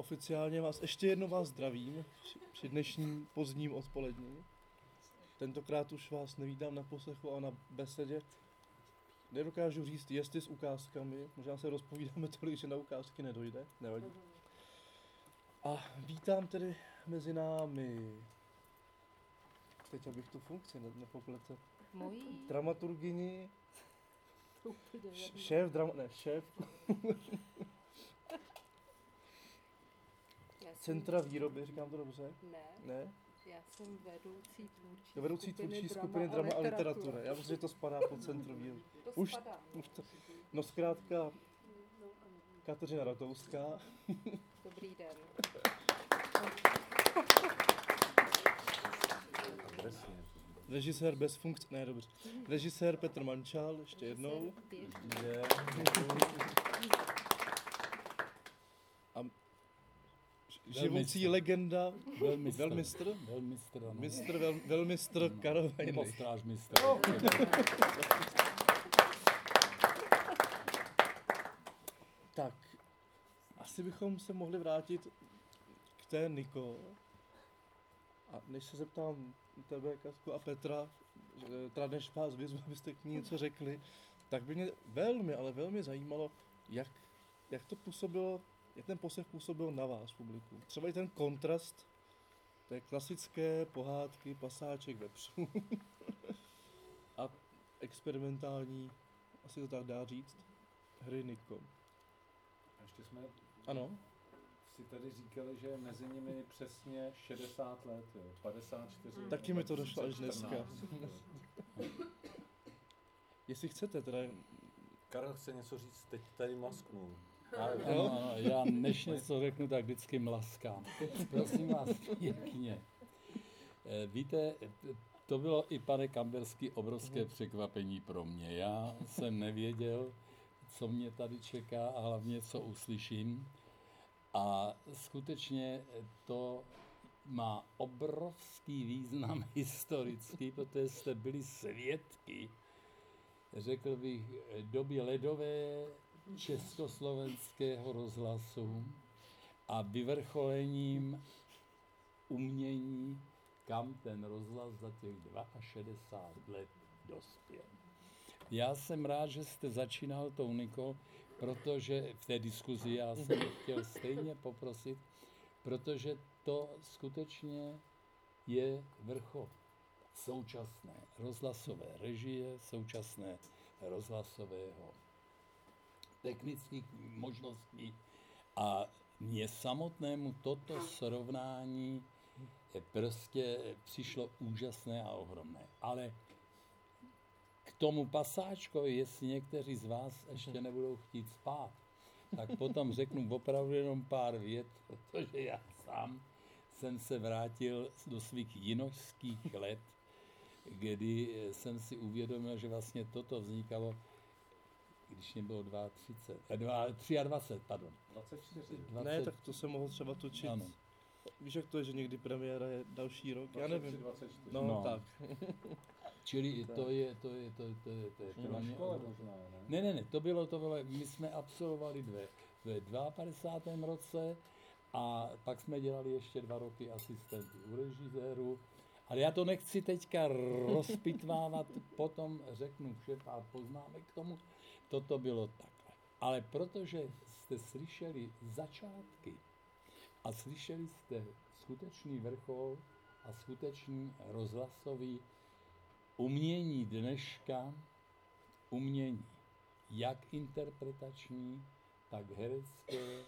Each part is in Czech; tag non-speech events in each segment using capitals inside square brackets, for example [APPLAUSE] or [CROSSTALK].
oficiálně vás, ještě jednou vás zdravím při dnešním pozdním odpolední. Tentokrát už vás nevídám na poslechu a na besedě. Nedokážu říct, jestli s ukázkami, možná se rozpovídáme tolik, že na ukázky nedojde, nevadí. A vítám tedy mezi námi, teď abych tu funkci ne- nepopletl, Mojí. nevím. šéf, drama, ne, šéf Já jsem- centra výroby, říkám to dobře? Ne, Ne? já jsem vedoucí tvůrčí To vedoucí tvůrčí skupiny drama a literatura. Já myslím, že to spadá pod centrum výroby. To Už- spadá. Už to, no zkrátka, Kateřina Ratouská, Dobrý den. režisér bez funkce, ne dobře, režisér Petr Mančal, ještě jednou. Běžný. Je. A živoucí Velmistr. legenda, Velmistr. velmistr, Velmistr, ano. mistr, vel, velmistr Karel Nebo Heinrich. strážmistr. [LAUGHS] Tak, asi bychom se mohli vrátit k té Niko. A než se zeptám tebe, Katko a Petra, že- teda než vás vyzvu, abyste k ní něco řekli, tak by mě velmi, ale velmi zajímalo, jak, jak to působilo, jak ten poslech působil na vás, publiku. Třeba i ten kontrast té klasické pohádky Pasáček vepřů [LAUGHS] a experimentální, asi to tak dá říct, hry Niko. A ještě jsme Ano, si tady říkali, že je mezi nimi přesně 60 let, jo, 54. Taky mi to došlo až 2014. [LAUGHS] jestli chcete, teda Karel chce něco říct, teď tady masknu. [LAUGHS] Ano, ano, já než něco řeknu, tak vždycky mlaskám. [LAUGHS] Prosím vás pěkně. Eh, Víte, to bylo i, pane Kamberský, obrovské překvapení pro mě. Já jsem nevěděl, co mě tady čeká a hlavně, co uslyším. A skutečně to má obrovský význam [LAUGHS] historický, protože jste byli svědky, řekl bych, doby ledové československého rozhlasu a vyvrcholením umění, kam ten rozhlas za těch 62 let dospěl. Já jsem rád, že jste začínal tou Niko, protože v té diskuzi já jsem chtěl stejně poprosit, protože to skutečně je vrchol současné rozhlasové režie, současné rozhlasového technických možností. A mně samotnému toto srovnání prostě přišlo úžasné a ohromné. Ale k tomu pasáčkovi, jestli někteří z vás ještě nebudou chtít spát, tak potom řeknu opravdu jenom pár vět, protože já sám jsem se vrátil do svých jinožských let, kdy jsem si uvědomil, že vlastně toto vznikalo, když mě bylo 32, eh, dva- 23, pardon. 24. 20, ne, tak to se mohlo třeba točit. Ano. Víš, jak to je, že někdy premiéra je další rok? Já nevím. 24. No, No. tak. [LAUGHS] Čili to je, to je, to je, to je, to je Ještě pro na škole možná, ne? Ne, ne, ne, to bylo, to bylo, my jsme absolvovali dvě, ve 52. roce a pak jsme dělali ještě dva roky asistenty u režiséru. Ale já to nechci teďka rozpitvávat, [LAUGHS] potom řeknu vše pár poznámek k tomu. Toto bylo takhle. Ale protože jste slyšeli začátky a slyšeli jste skutečný vrchol a skutečný rozhlasový umění dneška, umění jak interpretační, tak herecké,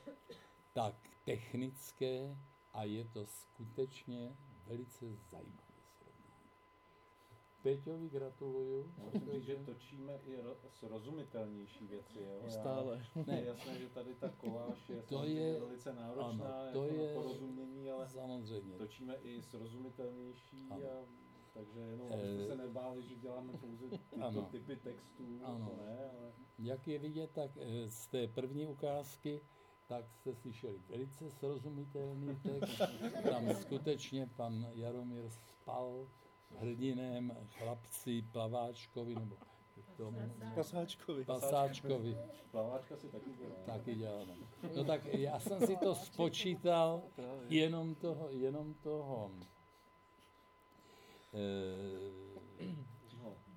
tak technické a je to skutečně velice zajímavé. Peťovi gratuluju. Musím říct, že točíme i ro- srozumitelnější věci, jo? Já- Stále. Ne, je jasné, že tady ta koláž je, To je- velice náročná ano, jako to na je- porozumění, ale Samozřejmě. točíme i srozumitelnější Ano. a takže jenom abyste se nebáli, že děláme pouze tyto ano. typy textů, Ano. to ne, ale Jak je vidět, tak eh, z té první ukázky, tak jste slyšeli velice srozumitelný text. Tam skutečně pan Jaromír spal hrdinem chlapci plaváčkovi, nebo tomu Pasáčkovi. pasáčkovi. Plaváčka si taky dělá. Taky děláme. No tak já jsem si to spočítal jenom toho, jenom toho. E, No.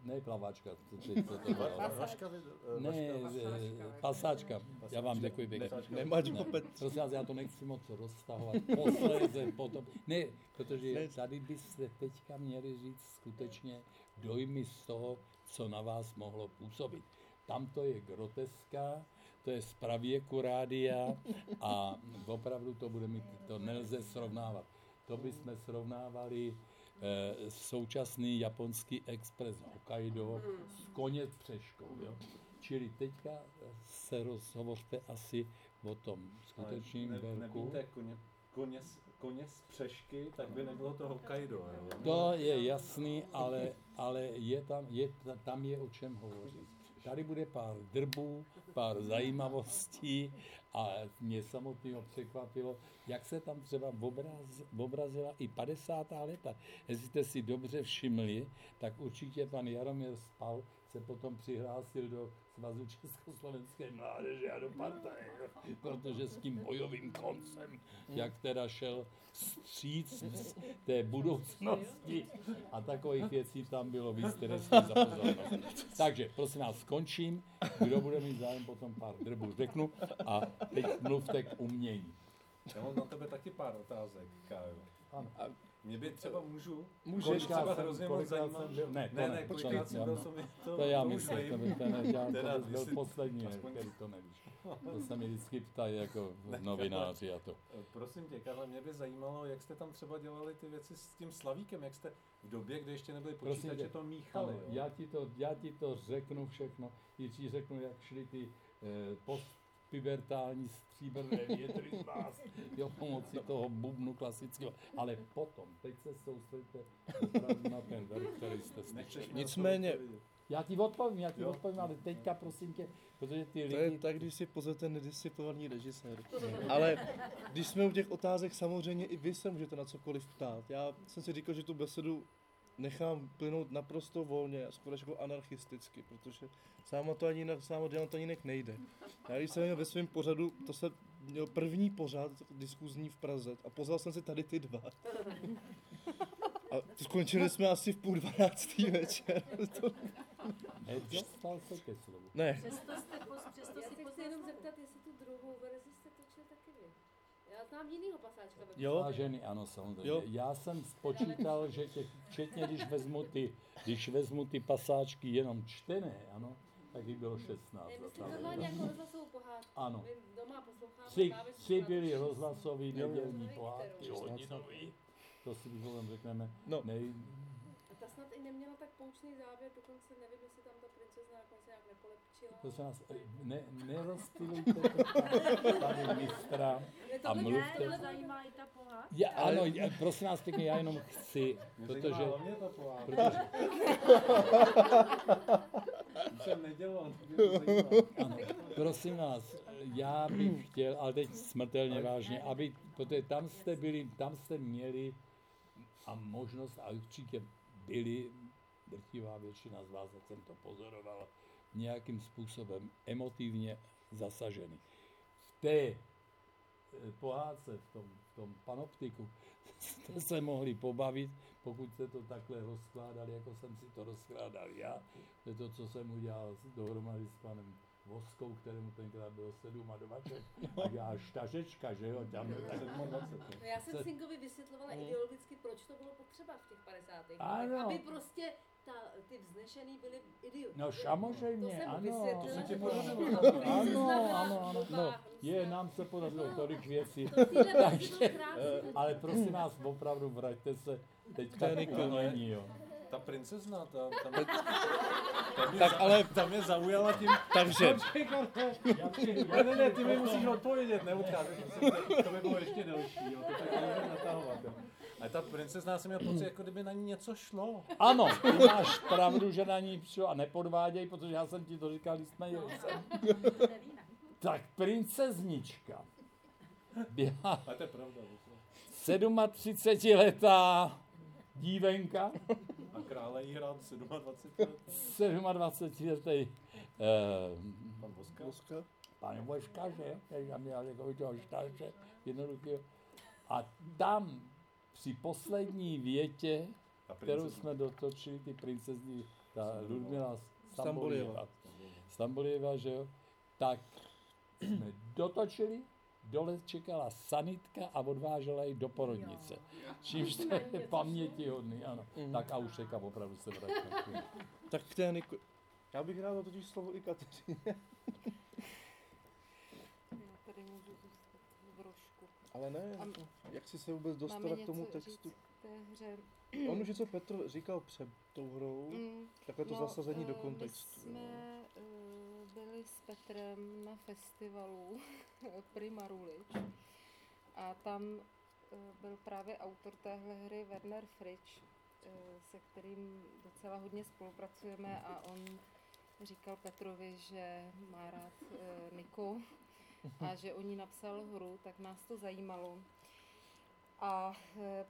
Ne plavačka, co, co, co to bylo. Eh, Ne, pasáčka. Já vám děkuji pěkně. Nemač Ne, opět. prosím vás, já to nechci moc roztahovat. Posléze potom. Ne, protože Ne. tady byste teďka měli říct skutečně dojmy z toho, co na vás mohlo působit. Tam to je groteska, to je z pravěku rádia a opravdu to bude mít, to nelze srovnávat. To bychom srovnávali současný japonský expres Hokkaido s koněc přeškou. Jo? Čili teďka se rozhovořte asi o tom skutečným ne, velku. Nebýte koně, koně, koně z přešky, tak by nebylo to Hokkaido. Jo? To je jasný, ale, ale je tam, je, ta- tam je o čem hovořit. Tady bude pár drbů, pár zajímavostí a mě samotného překvapilo, jak se tam třeba obraz, obrazila i 50. leta. Jestli jste si dobře všimli, tak určitě pan Jaromír Spal se potom přihlásil do Svazu Československé mládeže a do partaje, protože s tím bojovým koncem, jak teda šel vstříc z té budoucnosti a takových věcí tam bylo víc, které stojí za pozornost. Takže prosím vás, skončím. Kdo bude mít zájem, potom pár drbů řeknu a teď mluvte k umění. Já mám na tebe taky pár otázek, Kájo. Ano. Mě by třeba můžu, Můžeš. Třeba jsem- hrozně moc zajímá. jsem byl- ne, to ne, ne, ne, počkej, jsem já- byl, to to, To já myslím, to, to, ne, já, Teda, to byl poslední, který to nevíš. To se mi vždycky ptají jako novináři a to. Eh, Prosím tě, Karle, mě by zajímalo, jak jste tam třeba dělali ty věci s tím slavíkem, jak jste v době, kdy ještě nebyly počítače, tě, to míchali. Já ti, to, já ti to řeknu všechno. I ti řeknu, jak šli ty eh, postpubertální stříbrné větry z vás, jo, pomocí toho bubnu klasického. Ale potom, teď se soustředte opravdu na ten verš, který jste slyšeli. Nicméně-? Já ti odpovím, já ti Jo. odpovím, ale teďka prosím tě, protože ty To je lidi... tak, když si pozvete nedisciplinovaný režisér. Ale když jsme u těch otázek, samozřejmě i vy se můžete na cokoliv ptát. Já jsem si říkal, že tu besedu nechám plynout naprosto volně a skoro až jako anarchisticky, protože sáma to ani jinak, sáma dělat to ani jinak nejde. Já když jsem měl ve svém pořadu, to jsem měl první pořad diskuzní v Praze a pozval jsem si tady ty dva. A skončili jsme asi v půl dvanáctý večer. To, Nedostal se ke slovu. ne, Přesto, jste, přesto si se jenom jenom zeptat, jestli tu druhou verzi jste točili taky vy. Já znám jinýho pasáčka. Jo. Vážený, ano, samozřejmě. Jo. Já jsem spočítal, že těch, včetně když vezmu ty, když vezmu ty pasáčky jenom čtené, ano, tak jich bylo 16. Ne, myslím normálně dobu. jako rozhlasovou pohádku. Ano. My doma posloucháme Tři, tři byly rozhlasový nedělní pohádky. To si výslovem řekneme. No. Nej, A ta snad i neměla tak poučný závěr, dokonce nevím, jestli tam ta princezna nakonec nějak nepolepčila. to se nás, ne, nerozptilujte to [LAUGHS] tady mistra a mluvte. tohle zajímá i ta pohádka? Já, ano, já, prosím vás pěkně, já jenom chci, Mě protože, zajímá hlavně ta pohádka. protože jsem nedělal, to mě to zajímá. Ano, prosím vás, já bych chtěl, ale teď smrtelně vážně, aby, protože tam jste byli, tam jste měli a možnost, a určitě byli, drtivá většina z vás, jak jsem to pozoroval, nějakým způsobem emotivně zasaženi. V té eh, pohádce, v tom, v tom panoptiku, [LAUGHS] jste se mohli pobavit, pokud jste to takhle rozkládali, jako jsem si to rozkládal já. To je to, co jsem udělal dohromady s panem Voskou, kterému tenkrát bylo 7 a 20. [LAUGHS] A já štařečka, že jo, tam tak 27. No já jsem Se- Singovi vysvětlovala ideologicky, proč to bylo potřeba v těch 50. Ano. letech. Aby prostě ta, ty vznešený byli idioti. No To samozřejmě, jsem ano. vysvětlila, To se to podařilo. Ano, ano, ano. No, je, nám se podařilo tolik věcí. To Takže, ale prosím vás, opravdu vraťte se teď To k umění, jo. Ta princezna, ta, ta, mě, [LAUGHS] ta, mě, Tak za- ale- ta mě zaujala tím... takže. [LAUGHS] Ne, ne, ne, ty mi musíš odpovědět, neodcházet, to, to by bylo ještě delší, jo, to tak nemůžeme natahovat. Jo. Ale ta princezna, jsem měl pocit, jako kdyby na ní něco šlo. Ano, [LAUGHS] ty máš pravdu, že na ní přišel a nepodváděj, protože já jsem ti to říkal, když jsme jeli sem. Tak princeznička byla Ale to je pravda. víš co. 37 letá dívenka, A krále jí hrál 27 let. 27 letý eh, Pan Voska. Voska. pane Božka, že? Takže tam měl jako toho štáře jednoduchého. A tam při poslední větě, kterou jsme dotočili, ty princezní, ta Ludmila Stambolieva. Stambolieva, Stambolieva, že jo, tak jsme dotočili, dole čekala sanitka a odvážela ji do porodnice. Čímž to je pamětihodný, ano. Mhm. Tak a už teďka opravdu se vrátím. [LAUGHS] Tak k té Niko... Já bych rád totiž slovo i Kateřině. Já tady můžu zůstat v rožku. Ale ne, A- jako, jak jsi se vůbec dostala k tomu textu? té hře. On už něco Petr říkal před tou hrou, Mm, takhle to no, zasazení do eh, kontextu. My jsme byli s Petrem na festivalu [LAUGHS] Prima Rulič a tam eh, byl právě autor téhle hry Werner Fritsch, eh, se kterým docela hodně spolupracujeme a on říkal Petrovi, že má rád eh, Niko a že o ní napsal hru, tak nás to zajímalo. A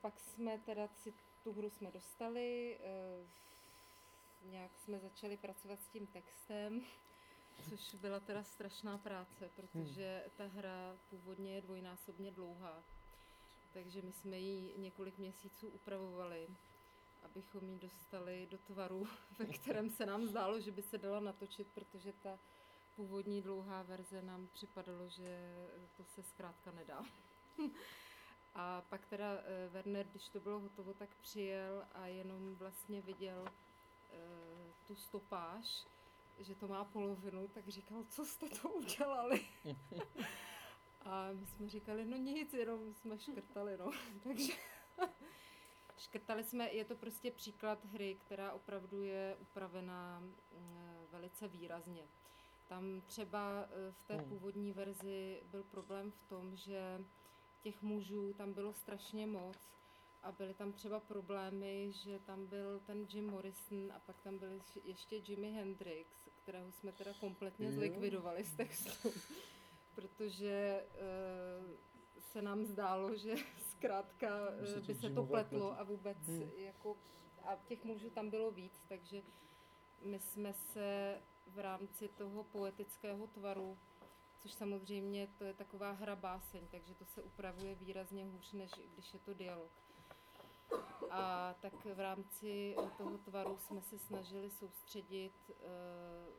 pak jsme teda si tu hru jsme dostali, nějak jsme začali pracovat s tím textem, což byla teda strašná práce, protože ta hra původně je dvojnásobně dlouhá. Takže my jsme ji několik měsíců upravovali, abychom ji dostali do tvaru, [LAUGHS] ve kterém se nám zdálo, že by se dala natočit, protože ta původní dlouhá verze nám připadalo, že to se zkrátka nedá. [LAUGHS] A pak teda eh, Werner, když to bylo hotovo, tak přijel a jenom vlastně viděl eh, tu stopáž, že to má polovinu, tak říkal, co jste to udělali? [LAUGHS] a my jsme říkali, no nic, jenom jsme škrtali, no. [LAUGHS] Takže [LAUGHS] škrtali jsme, je to prostě příklad hry, která opravdu je upravená mm, velice výrazně. Tam třeba eh, v té Hmm. původní verzi byl problém v tom, že těch mužů tam bylo strašně moc a byly tam třeba problémy, že tam byl ten Jim Morrison a pak tam byl ještě- Jimi Hendrix, kterého jsme teda kompletně zlikvidovali z textu, [LAUGHS] protože eh, se nám zdálo, že [LAUGHS] zkrátka eh, By se to pletlo a vůbec Hmm. jako a těch mužů tam bylo víc, takže my jsme se v rámci toho poetického tvaru, což samozřejmě to je taková hra báseň, takže to se upravuje výrazně hůř, než když je to dialog. A tak v rámci toho tvaru jsme se snažili soustředit, eh,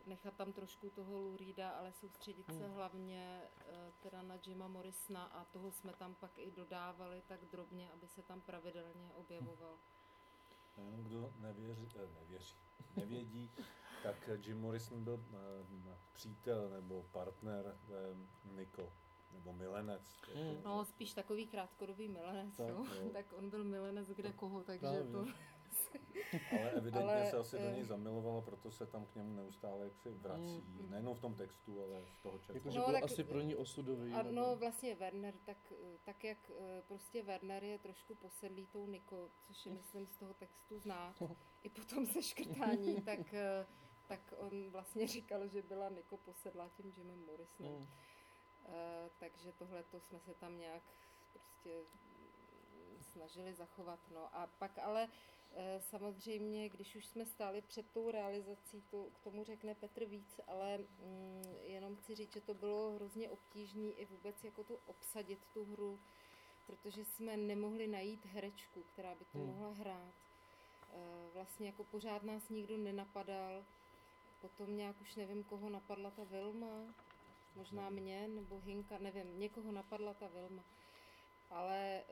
nechat tam trošku toho Lurida, ale soustředit se Hmm. hlavně eh, teda na Jima Morrisona a toho jsme tam pak i dodávali tak drobně, aby se tam pravidelně objevoval. Jenom kdo nevěří, eh, nevěří, nevědí, tak Jim Morrison byl přítel nebo partner Niko, nebo milenec. jako- Mm. No, spíš takový krátkodobý milenec, Tak, no. jo. [LAUGHS] tak on byl milenec kde koho, takže Právě. to... Ale evidentně Ale, se asi do eh, něj zamilovala, proto se tam k němu neustále jaksi vrací. Mm. Nejenom v tom textu, ale z toho čerpání. Jakože No, byl tak- asi pro ní osudový. A no, vlastně Werner, tak, tak jak eh, prostě Werner je trošku posedlý tou Niko, což je, myslím, z toho textu znát, [LAUGHS] i po tom seškrtání, tak, eh, tak on vlastně říkal, že byla Niko posedlá tím Jimem Morrisonem. Mm. Eh, takže tohle to jsme se tam nějak prostě snažili zachovat. No. A pak ale eh, samozřejmě, když už jsme stáli před tou realizací, to k tomu řekne Petr víc, ale mm, jenom chci říct, že to bylo hrozně obtížné i vůbec jako to obsadit tu hru, protože jsme nemohli najít herečku, která by to Hmm. mohla hrát. Eh, vlastně jako pořád nás nikdo nenapadal. Potom nějak už nevím, koho napadla ta Vilma, možná mě, nebo Hinka, nevím, někoho napadla ta Vilma. Ale e,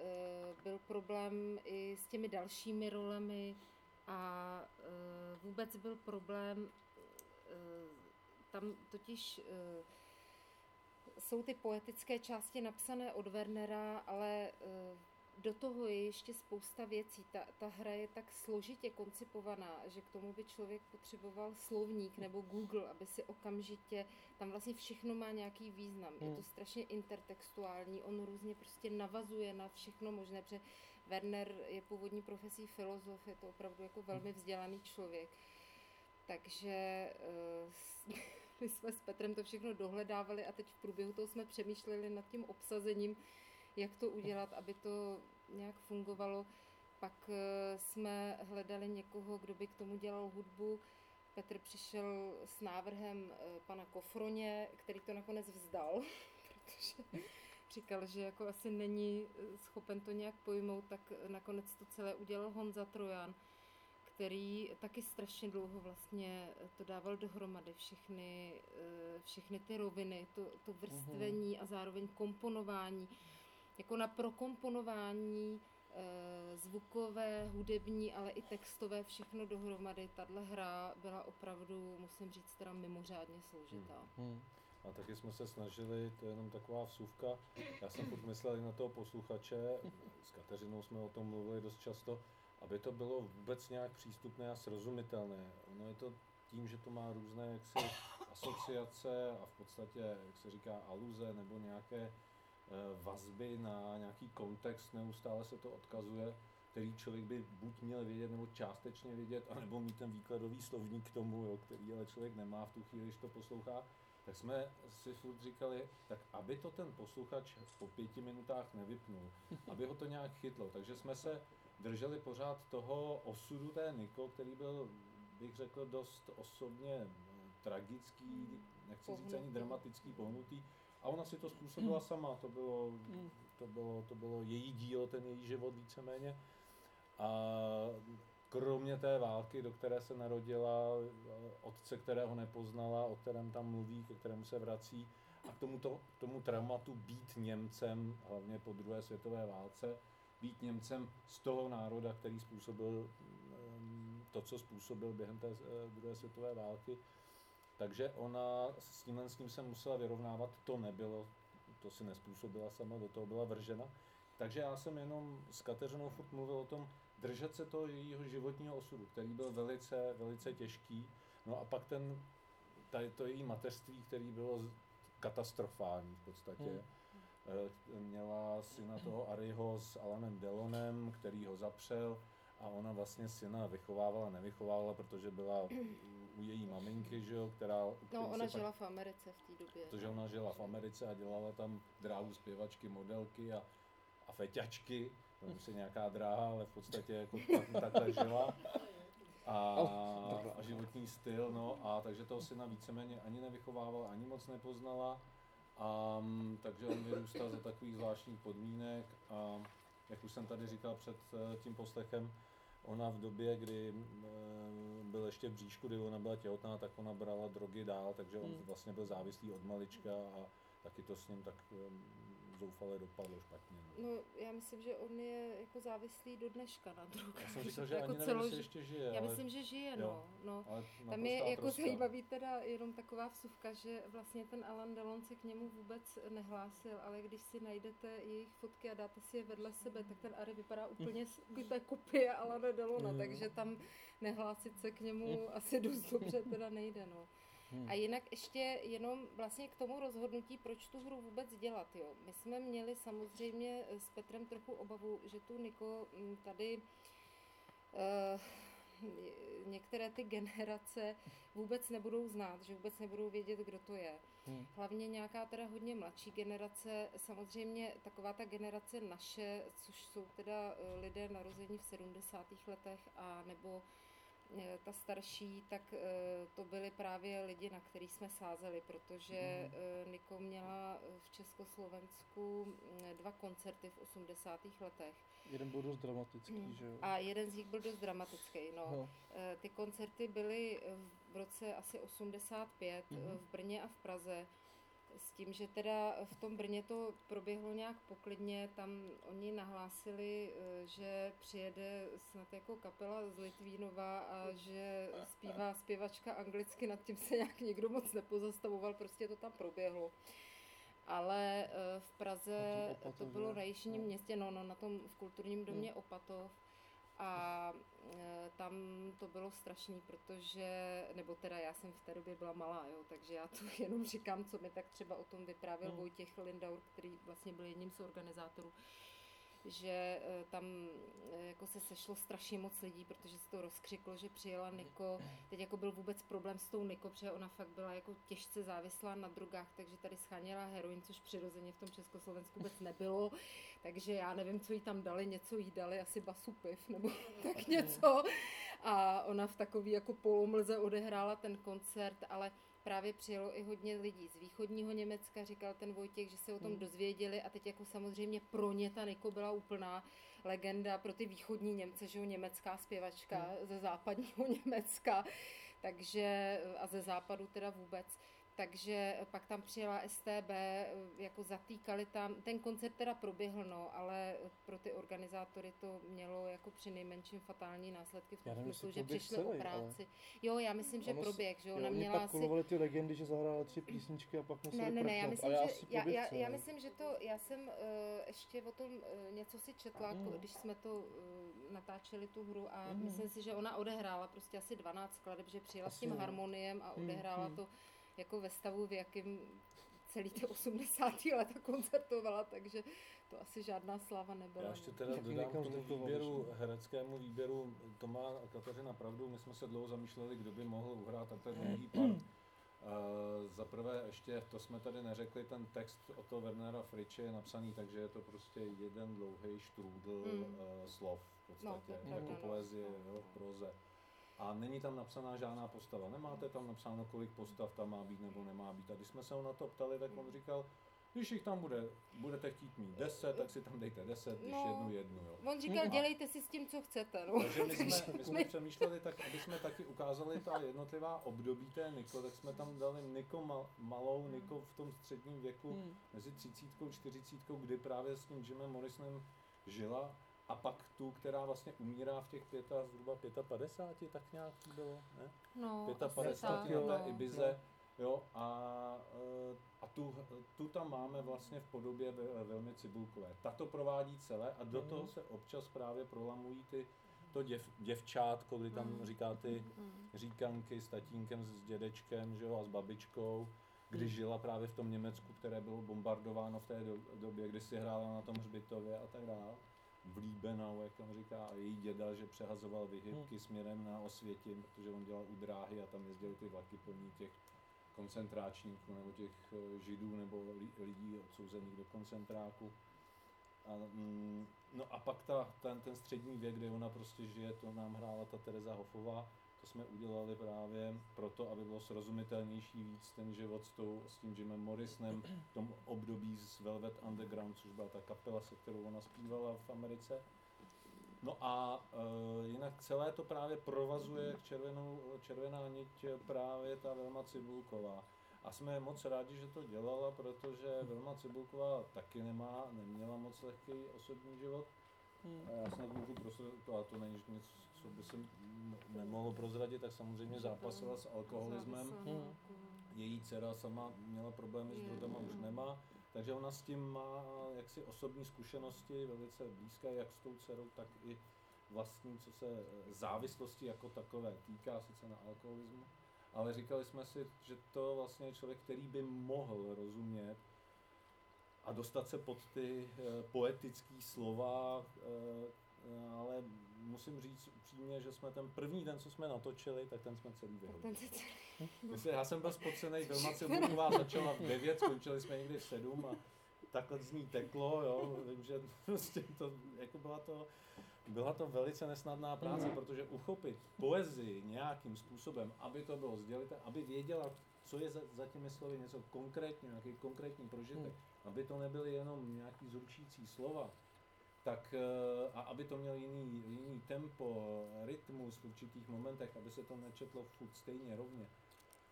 byl problém i s těmi dalšími rolemi a e, vůbec byl problém, e, tam totiž jsou ty poetické části napsané od Wernera, ale do toho je ještě spousta věcí. Ta, ta hra je tak složitě koncipovaná, že k tomu by člověk potřeboval slovník nebo Google, aby si okamžitě, tam vlastně všechno má nějaký význam. Je to Hmm. strašně intertextuální, on různě prostě navazuje na všechno možné, protože Werner je původní profesí filozof, je to opravdu jako velmi vzdělaný člověk. Takže s- [LAUGHS] my jsme s Petrem to všechno dohledávali a teď v průběhu toho jsme přemýšleli nad tím obsazením, jak to udělat, aby to nějak fungovalo. pak eh, jsme hledali někoho, kdo by k tomu dělal hudbu. Petr přišel s návrhem eh, pana Kofroně, který to nakonec vzdal, [LAUGHS] protože říkal, že jako asi není eh, schopen to nějak pojmout, tak nakonec to celé udělal Honza Trojan, který taky strašně dlouho vlastně to dával dohromady, všechny, všechny ty roviny, to, to vrstvení a zároveň komponování, jako na prokomponování eh, zvukové, hudební, ale i textové, všechno dohromady. Tahle hra byla opravdu, musím říct, teda mimořádně složitá. Hmm. A taky jsme se snažili, to je jenom taková vsuvka, já jsem furt myslel i na toho posluchače, s Kateřinou jsme o tom mluvili dost často, aby to bylo vůbec nějak přístupné a srozumitelné. Ono je to tím, že to má různé jaksi asociace a v podstatě, jak se říká, aluze nebo nějaké vazby na nějaký kontext, neustále se to odkazuje, který člověk by buď měl vědět nebo částečně vědět, anebo mít ten výkladový slovník k tomu, jo, který ale člověk nemá v tu chvíli, když to poslouchá, tak jsme si furt říkali, tak aby to ten posluchač po pěti minutách nevypnul, [LAUGHS] aby ho to nějak chytlo. Takže jsme se drželi pořád toho osudu té Niko, který byl, bych řekl, dost osobně eh, tragický, nechci říct ani Pohnutý. dramatický, pohnutý. A ona si to způsobila sama, to bylo, to bylo, to bylo její dílo, ten její život víceméně. A kromě té války, do které se narodila, otce, kterého nepoznala, o kterém tam mluví, ke kterému se vrací, a k tomuto, k tomu traumatu být Němcem, hlavně po druhé světové válce, být Němcem z toho národa, který způsobil mm, to, co způsobil během té eh, druhé světové války. Takže ona s tímhle s tím se musela vyrovnávat, to nebylo, to si nespůsobila sama, do toho byla vržena. Takže já jsem jenom s Kateřinou furt mluvil o tom, držet se toho jejího životního osudu, který byl velice, velice těžký. No a pak ten, tady to její mateřství, který bylo katastrofální v podstatě. Hmm. Eh, Měla syna toho Ariho s Alanem Delonem, který ho zapřel a ona vlastně syna vychovávala, nevychovávala, protože byla u- její maminky, že jo, která... No, ona se pak- žila v Americe v té době. Protože ona žila v Americe a dělala tam dráhu zpěvačky, modelky a, a feťačky. Nevím, si nějaká dráha, ale v podstatě jako tak, takhle žila. A, [LAUGHS] a životní styl, no a takže toho syna víceméně ani nevychovávala, ani moc nepoznala. A, mm, takže on vyrůstal za takových zvláštních podmínek a jak už jsem tady říkal před eh, tím poslechem, ona v době, kdy eh, byl ještě v bříšku, kdy ona byla těhotná, tak ona brala drogy dál, takže on Hmm. vlastně byl závislý od malička a taky to s ním tak em, zoufale dopadlo špatně. No. No, já myslím, že on je jako závislý do dneška na drogách. Já jsem říkal, že jako ani nevím, jestli celoži- ještě žije, Já ale, myslím, že žije, jo. no. no. Tam je jako troska. zajímavý teda jenom taková vsuvka, že vlastně ten Alan Delon se k němu vůbec nehlásil, ale když si najdete jejich fotky a dáte si je vedle sebe, tak ten Ari vypadá úplně, je kopie Alana Delona, Mm. takže tam nehlásit se k němu asi dost dobře teda nejde, no. Hmm. A jinak ještě jenom vlastně k tomu rozhodnutí, proč tu hru vůbec dělat. Jo. My jsme měli samozřejmě s Petrem trochu obavu, že tu Niko mm, tady eh, některé ty generace vůbec nebudou znát, že vůbec nebudou vědět, kdo to je. Hmm. Hlavně nějaká teda hodně mladší generace, samozřejmě taková ta generace naše, což jsou teda eh, lidé narození v 70. letech a nebo eh, ta starší, tak eh, to byli právě lidi, na který jsme sázeli, protože eh, Niko měla v Československu mm, dva koncerty v 80. letech. Jeden byl dost dramatický, že jo? A jeden z nich byl dost dramatický. No. No. Ty koncerty byly v roce asi 85 Mhm. mm-hmm. v Brně a v Praze. S tím, že teda v tom Brně to proběhlo nějak poklidně, tam oni nahlásili, eh, že přijede snad jako kapela z Litvínova a že zpívá zpěvačka anglicky, nad tím se nějak nikdo moc nepozastavoval, prostě to tam proběhlo. Ale eh, v Praze to bylo na Jižním No. městě, no, no, na tom v kulturním domě Opatov. A e, tam to bylo strašný, protože, nebo teda já jsem v té době byla malá, jo, takže já to [LAUGHS] jenom říkám, co mi tak třeba o tom vyprávěl Hmm. Vojtěch Lindaur, který vlastně byl jedním z organizátorů. Že eh, tam eh, jako se sešlo strašně moc lidí, protože se to rozkřiklo, že přijela Niko. Teď jako byl vůbec problém s tou Niko, protože ona fakt byla jako těžce závislá na drogách, takže tady scháněla heroin, což přirozeně v tom Československu vůbec nebylo. Takže já nevím, co jí tam dali, něco jí dali, asi basu piv nebo [LAUGHS] tak něco. A ona v takový jako polomlze odehrála ten koncert, ale právě přijelo i hodně lidí z východního Německa, říkal ten Vojtěch, že se o tom Hmm. dozvěděli a teď jako samozřejmě pro ně ta Niko byla úplná legenda pro ty východní Němce, že jo, německá zpěvačka Hmm. ze západního [LAUGHS] Německa, takže a ze západu teda vůbec. Takže pak tam přijela STB, jako zatýkali tam, ten koncert teda proběhl, no, ale pro ty organizátory to mělo jako při nejmenším fatální následky v tom smyslu, že přišli celý, o ale- práci. Jo, já myslím, že Ono s- proběh, že Jo, ona měla pak asi... ty legendy, že zahrála tři písničky a pak museli Ne, ne, ne, já myslím, ale že, já, já, já myslím, že to, já jsem uh, ještě o tom uh, něco si četla, Mm. mm. když jsme to uh, natáčeli tu hru a Mm. myslím si, že ona odehrála prostě asi 12 skladeb, že přijela s Asi tím jo. harmoniem a Mm, odehrála mm. to jako ve stavu, v jakém celý ty 80. leta koncertovala, takže to asi žádná sláva nebyla. Já ještě no. teda dodám k tomu výběru, hereckému výběru, to má Kateřina pravdu, my jsme se dlouho zamýšleli, kdo by mohl uhrát takhle dlouhý part. Uh, za prvé ještě, to jsme tady neřekli, ten text od toho Wernera Friče je napsaný, takže je to prostě jeden dlouhý štrůdl Mm. uh, slov v No, podstatě, to je jako pravda, no. poezie, jo, v proze. A není tam napsaná žádná postava. Nemáte tam napsáno, kolik postav tam má být nebo nemá být. A když jsme se ho na to ptali, tak on říkal, když jich tam bude, budete chtít mít 10, tak si tam dejte 10, když No. jednu jednu. Jo. On říkal, Mm. dělejte si s tím, co chcete. No. Takže my [LAUGHS] jsme, my jsme přemýšleli, tak aby jsme taky ukázali ta jednotlivá období té Niko, tak jsme tam dali Niko mal, malou, Niko v tom středním věku, Hmm. mezi 30 a 40, kdy právě s tím Jimem Morrisonem žila, a pak tu, která vlastně umírá v těch pěta, zhruba 55, tak nějak bylo, ne? No, asi 55 tak, na té no. Ibize, jo, a, eh, a tu, tu tam máme vlastně v podobě ve- velmi cibulkové. Ta to provádí celé a do Mhm. toho se občas právě prolamují ty, to děv, děvčátko, kdy tam Mhm. říká ty Mm. říkanky s tatínkem, s dědečkem, že jo, a s babičkou, kdy Hmm. žila právě v tom Německu, které bylo bombardováno v té do, době, kdy si hrála na tom hřbitově a tak dále. V Líbenau, jak tam říká, a její děda, že přehazoval vyhybky směrem na Osvětim, protože on dělal u dráhy a tam jezdili ty vlaky plní těch koncentráčníků nebo těch eh, židů nebo li, lidí odsouzených do koncentráku. A, mm, no a pak ta, ten, ten střední věk, kde ona prostě žije, to nám hrála ta Tereza Hofová. To jsme udělali právě proto, aby bylo srozumitelnější víc ten život s, tou, s tím Jimem Morrisonem v tom období z Velvet Underground, což byla ta kapela, se kterou ona zpívala v Americe. No a e, jinak celé to právě provazuje jak červenou, červená niť právě ta Velma Cibulková. A jsme moc rádi, že to dělala, protože Velma Cibulková taky nemá, neměla moc lehký osobní život. Hmm. A já snad můžu prozradit, to, a to není nic, co by se nemohlo prozradit, tak samozřejmě zápasila s alkoholismem. Hmm. Její dcera sama měla problémy s drogama, už nemá, takže ona s tím má jaksi osobní zkušenosti velice blízké, jak s tou dcerou, tak i vlastní, co se eh, závislosti jako takové týká, sice na alkoholismu. Ale říkali jsme si, že to vlastně je člověk, který by mohl rozumět a dostat se pod ty eh, poetické slova, eh, ale musím říct upřímně, že jsme ten první den, co jsme natočili, tak ten jsme celý vyhodili. ten se celý [LAUGHS] Myslím, já jsem byl spocený, Vilma Cibulková začala v 9, skončili jsme někdy v 7 a takhle z ní teklo, jo, vím, že prostě to, jako byla to, byla to velice nesnadná práce, protože uchopit poezii nějakým způsobem, aby to bylo sdělitelné, aby věděla, co je za, za těmi slovy něco konkrétního, nějaký konkrétní prožitek, aby to nebyly jenom nějaký zručící slova, tak eh, a aby to mělo jiný, jiný tempo, rytmus v určitých momentech, aby se to nečetlo furt stejně rovně.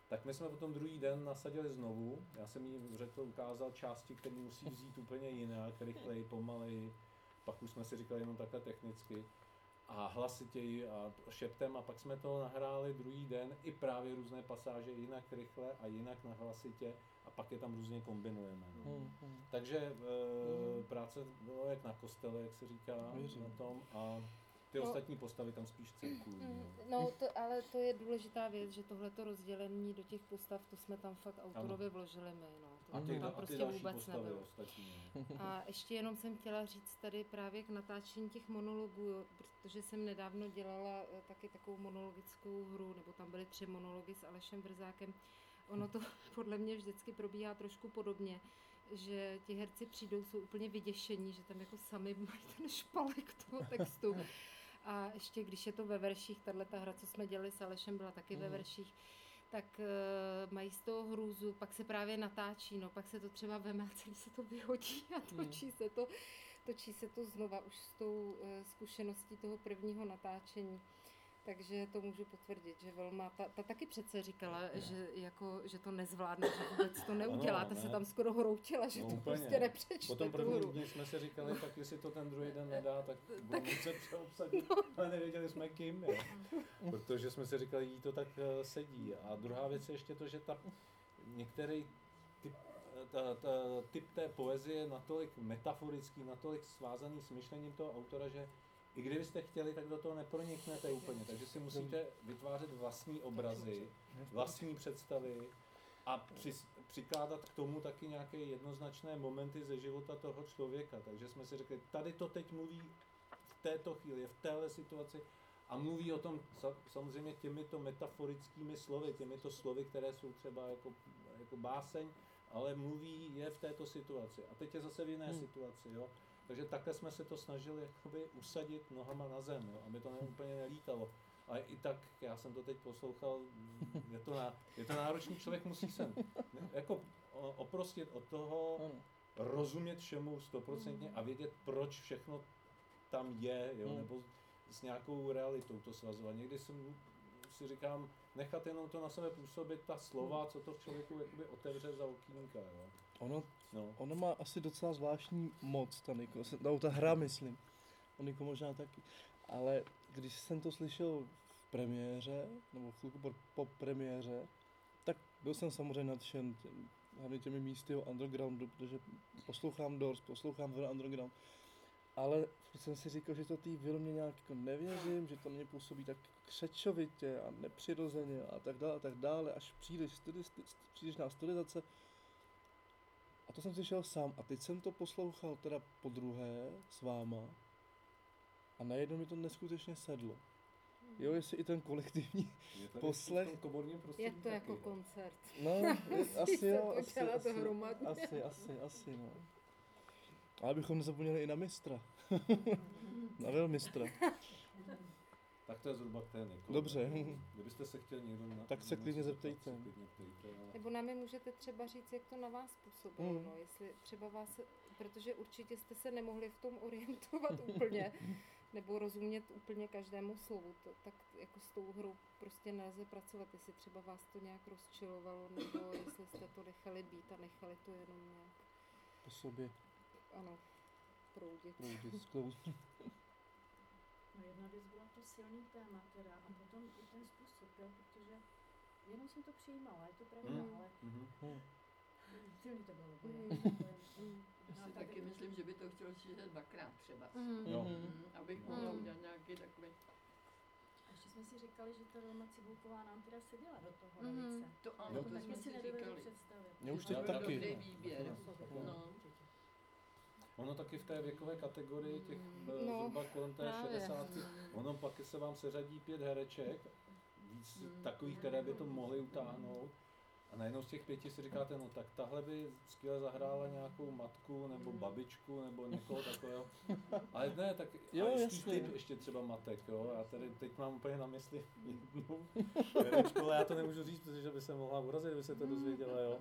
Tak my jsme potom druhý den nasadili znovu. Já jsem jí řekl, ukázal části, které musí vzít úplně jinak, rychleji, pomaleji. Pak už jsme si říkali jenom takhle technicky a hlasitěji a šeptem a pak jsme to nahráli druhý den i právě různé pasáže jinak rychle a jinak na hlasitě a pak je tam různě kombinujeme. No. Hmm. Hmm. Takže e, Mhm. práce bylo jak na kostele, jak se říká Věřím. na tom a Ty No. ostatní postavy tam spíš cirkují. Mm, no. No, to, ale to je důležitá věc, že tohleto rozdělení do těch postav, to jsme tam fakt autorovi vložili my, no. To, A to ty, tam a ty prostě další vůbec postavy nebylo. ostatní. no. A ještě jenom jsem chtěla říct tady právě k natáčení těch monologů, jo, protože jsem nedávno dělala eh, taky takovou monologickou hru, nebo tam byly tři monology s Alešem Brzákem. Ono to [LAUGHS] podle mě vždycky probíhá trošku podobně, že ti herci přijdou, jsou úplně vyděšení, že tam jako sami [LAUGHS] mají ten špalek toho textu. A ještě když je to ve verších, tahle ta hra, co jsme dělali s Alešem, byla taky ve Mhm. verších, tak uh, mají z toho hrůzu, pak se právě natáčí, no, pak se to třeba veme a celý se to vyhodí a točí se to, točí se to znova už s tou uh, zkušeností toho prvního natáčení. Takže to můžu potvrdit, že Velma, ta, ta taky přece říkala, že, jako, že to nezvládne, že vůbec to neuděláte, ne. se tam skoro hroutila, že No to úplně. prostě nepřečte Po tom tu prvním hru. dní jsme si říkali, tak jestli to ten druhý den nedá, tak budeme muset [LAUGHS] přeobsadit. No. Ale nevěděli jsme kým, jo. [LAUGHS] Protože jsme si říkali, jí to tak eh, sedí. A druhá věc je ještě to, že ta některý typ, eh, ta, ta, typ té poezie je natolik metaforický, natolik svázaný s myšlením toho autora, že i kdybyste chtěli, tak do toho neproniknete úplně. Takže si musíte vytvářet vlastní obrazy, vlastní představy a přis, přikládat k tomu taky nějaké jednoznačné momenty ze života toho člověka. Takže jsme si řekli, tady to teď mluví v této chvíli, v téhle situaci a mluví o tom sa- samozřejmě těmito metaforickými slovy, těmito slovy, které jsou třeba jako, jako báseň, ale mluví je v této situaci. A teď je zase v jiné Hmm. situaci. Jo? Takže takhle jsme se to snažili jakoby usadit nohama na zem, jo? aby to ne, úplně nelítalo. Ale i tak, já jsem to teď poslouchal, je to, na, je to náročný, člověk musí se jako oprostit od toho, rozumět všemu stoprocentně a vědět, proč všechno tam je, jo, Hmm. nebo s nějakou realitou to svazovat. Někdy jsem si říkám, nechat jenom to na sebe působit, ta slova, co to v člověku jakoby otevře za okýnka, jo. Ono, No. ono má asi docela zvláštní moc, ta Niko, no, ta hra myslím. O Niko možná taky. Ale když jsem to slyšel v premiéře, nebo chvilku po, premiéře, tak byl jsem samozřejmě nadšen těm, hlavně těmi místy o undergroundu, protože poslouchám Doors, poslouchám The Underground, ale jsem si říkal, že to té filmě nějak jako nevěřím, že to mě působí tak křečovitě a nepřirozeně a tak dále a tak dále, až příliš, styli, přílišná stylizace. A to jsem si šel sám a teď jsem to poslouchal teda po druhé s váma a najednou mi to neskutečně sedlo. Jo, jestli i ten kolektivní, Je tady Poslech- v tom komorním Je to jako taky, jo. koncert. no, [LAUGHS] je, asi jo, asi, asi, asi, asi, asi, no. Ale bychom nezapomněli i na mistra. [LAUGHS] na velmistra. Tak to je zhruba k té Nikole. Dobře. Kdybyste se chtěli někdo na, Tak se klidně zeptat, zeptejte. se klidně ptejte, ale- Nebo nám je můžete třeba říct, jak to na vás působilo, Mm. no, jestli třeba vás, protože určitě jste se nemohli v tom orientovat [LAUGHS] úplně, nebo rozumět úplně každému slovu, to, tak jako s tou hrou prostě nelze pracovat, jestli třeba vás to nějak rozčilovalo, nebo jestli jste to nechali být a nechali to jenom nějak, Po sobě ano, proudit. proudit. [LAUGHS] No jedna věc byla to silný téma teda a potom i ten způsob, jo, protože jenom jsem to přijímala, je to pravda, Mm. ale Mhm. silný to bylo. Mm. Mm. No, Já si tak- taky myslím, že by to chtělo slyšet dvakrát třeba. Mm. Jo. Mm, abych mohla Mm. udělat nějaký takový... A ještě jsme si říkali, že ta Roma Cibulková nám teda seděla do toho Mhm. velice. To ano, to Tak jsme si si nedovedli říkali. představit. Mě už To teď taky. dobrý výběr. No. No. Ono taky v té věkové kategorii těch eh, No, zhruba kolem té právě. 60. Ono pak se vám seřadí pět hereček, víc Mm. takových, které by to mohly utáhnout. A najednou z těch pěti si říkáte, no tak tahle by skvěle zahrála nějakou matku nebo babičku nebo někoho takového. [LAUGHS] Ale ne, tak Jo, jo, jasně. typ ještě třeba matek, jo. Já tady teď mám úplně na mysli jednu ale já to nemůžu říct, protože by se mohla urazit, kdyby se to dozvěděla, jo.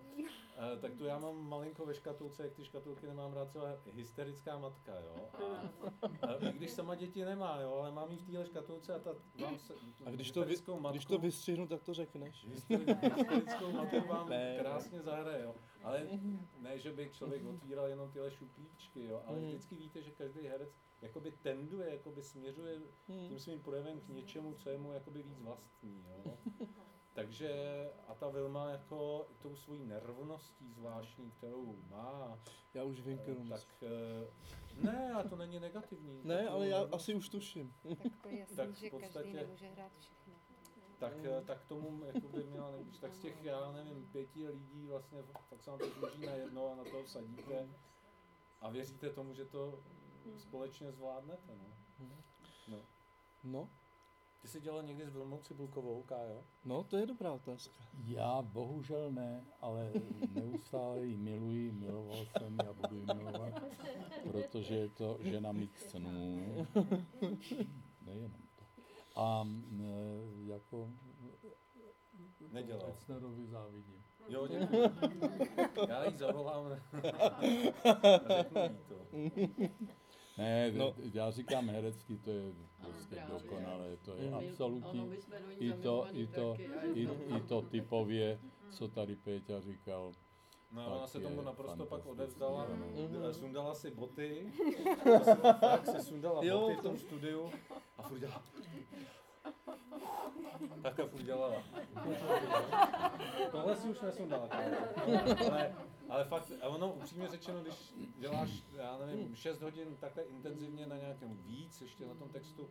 A, tak tu já mám malinko ve škatulce, jak ty škatulky nemám rád, třeba hysterická matka, jo. A, a i když sama děti nemá, jo, ale mám ji v téhle škatulce a ta vám se, A když to, vy, matku, když to vystřihnu, tak to řekneš. hysteri- hysterickou matku vám Ne. krásně zahraje, jo. Ale ne, že by člověk otvíral jenom tyhle šuplíčky, jo, ale vždycky víte, že každý herec jakoby tenduje, jakoby směřuje tím svým projevem k něčemu, co je mu jakoby víc vlastní, jo. [LAUGHS] takže a ta Vilma jako tou svojí nervností zvláštní, kterou má, Já už vím, eh, kterou tak tak... eh, ne, a to není negativní. Ne, ale já asi už tuším. Tak to je jasný, Tak v že každý podstatě- nemůže hrát všechno. Tak, eh, tak tomu jako by měla nejvíc. Tak z těch, já nevím, pěti lidí vlastně tak se vám to zloží na jedno a na toho vsadíte a věříte tomu, že to společně zvládnete. No. No. No, Ty jsi dělal někdy s Vilmou Cibulkovou, Kájo? no, to je dobrá otázka. Já bohužel ne, ale neustále ji miluji, miloval jsem ji a budu ji milovat, protože je to žena mých snů. [LAUGHS] Nejenom to. A m, e, jako Nedělal. Etznerovi závidím. Jo, děkuji. [LAUGHS] Já jí zavolám. To. [LAUGHS] Ne, No. no. já říkám herecky, to je prostě právě. dokonalé, to je absolutní. I to, i to, i, i to typově, co tady Péťa říkal. No a ona se tomu naprosto pak odevzdala. Eh, Sundala si boty. Tak si sundala Jo, boty v to- tom studiu a furt dělala. Takhle furt dělala. Tohle si už nesundala. Ale, ale fakt, a ono upřímně řečeno, když děláš, já nevím, 6 hodin takhle intenzivně na nějakém víc, ještě na tom textu,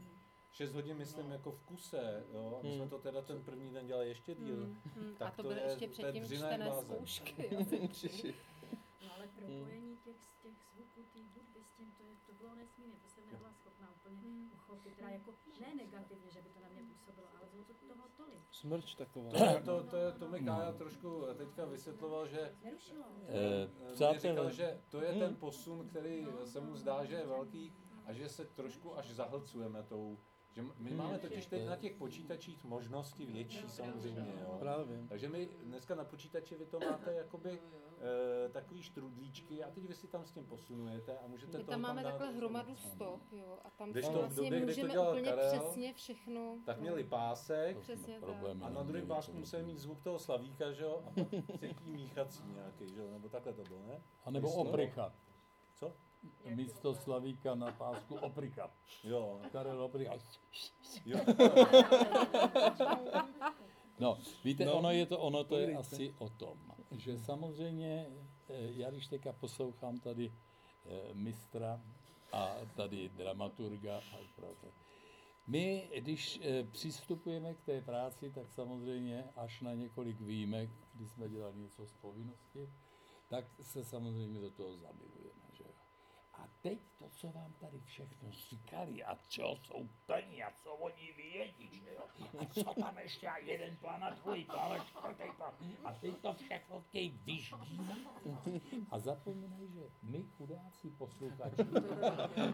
6 hodin myslím jako v kuse, jo, a my jsme Hmm. to teda ten první den dělali ještě díl. Hmm, hmm. A Tak to to byly je- ještě to je předtím čtené blázen. zkoušky. [LAUGHS] No ale propojení těch, těch zvuků, té hudby s tím, to, je, to bylo nesmírně, to jsem nebyla schopná úplně Hmm. uchopit. Teda jako ne negativně, že by to na mě působilo, ale bylo to toho tolik. Smrč taková. To, to, to, je, to mi Kája trošku teďka vysvětloval, že Nerušilo. Eh, přátelé, říkal, že to je Hmm. ten posun, který se mu zdá, že je velký a že se trošku až zahlcujeme tou, že my Hmm. máme totiž teď na těch počítačích možnosti větší samozřejmě, jo. Právě. Takže my dneska na počítači vy to máte jakoby e, takový štrudlíčky a teď vy si tam s tím posunujete a můžete My to tam máme dát- takhle hromadu stop, jo, a tam Když si to v vlastně době, kdy to můžeme dělal úplně Karel, přesně všechno. Tak měli pásek, Přesně problémy A na co pásku musel mít zvuk toho slavíka, že jo? A pak třetí míchací nějaký, že jo? Nebo takhle to bylo, ne? A nebo oprika. Místo Slavíka na pásku oprika. Jo. Karel oprika. jo. No, víte, No, no, ono je to, ono to je asi o tom, že samozřejmě, eh, já když teďka poslouchám tady eh, mistra a tady dramaturga a opravdu, my, když eh, přistupujeme k té práci, tak samozřejmě až na několik výjimek, když jsme dělali něco z povinnosti, tak se samozřejmě do toho zamilujeme. A teď to, co vám tady všechno říkali a co jsou plní a co oni vědí, že jo? A co tam ještě a jeden plán a druhý plán a čtvrtý plán. A teď to všechno chtějí vyždímat. A zapomínají, že my chudáci posluchači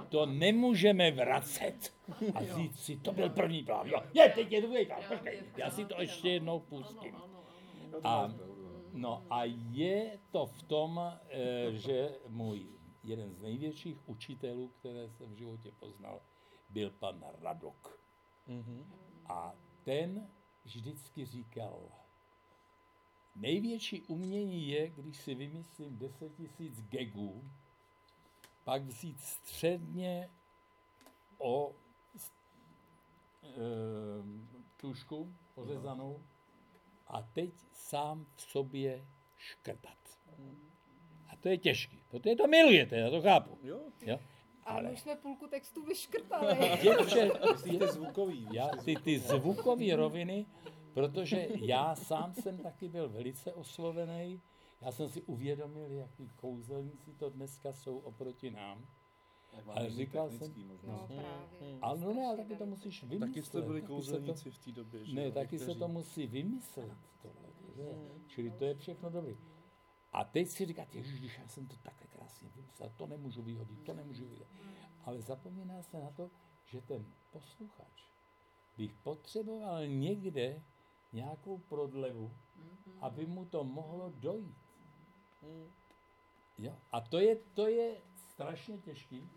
to nemůžeme vracet a říct si, to byl první plán. Jo, je, teď je druhý plán, počkej, já si to ještě jednou pustím. A, no a je to v tom, eh, že můj jeden z největších učitelů, které jsem v životě poznal, byl pan Radok. Mhm. A ten vždycky říkal, největší umění je, když si vymyslím 10 tisíc gagů, pak vzít středně o e, tušku pořezanou a teď sám v sobě škrtat. A to je těžký, protože to milujete, já to chápu. Jo, Jo? Ale my Ale už jsme půlku textu vyškrtali. [LAUGHS] je Myslíte zvukový, já, ty, ty zvukové roviny, protože já sám jsem taky byl velice oslovený. Já jsem si uvědomil, jaký kouzelníci to dneska jsou oproti nám. Ale říkal jsem- možnost. No právě. Hmm. Ale no ne, ale taky to musíš vymyslet. taky jste byli kouzelníci v té době, To, že ne, taky se to musí vymyslet. Tohle, že? Hmm. Čili to je všechno dobré. A teď si říkat, ježiš, já jsem to takhle krásně vymyslel, to nemůžu vyhodit, to nemůžu vyhodit. Ale zapomíná se na to, že ten posluchač bych potřeboval někde nějakou prodlevu, aby mu to mohlo dojít. Hmm. Jo? A to je, to je strašně těžký,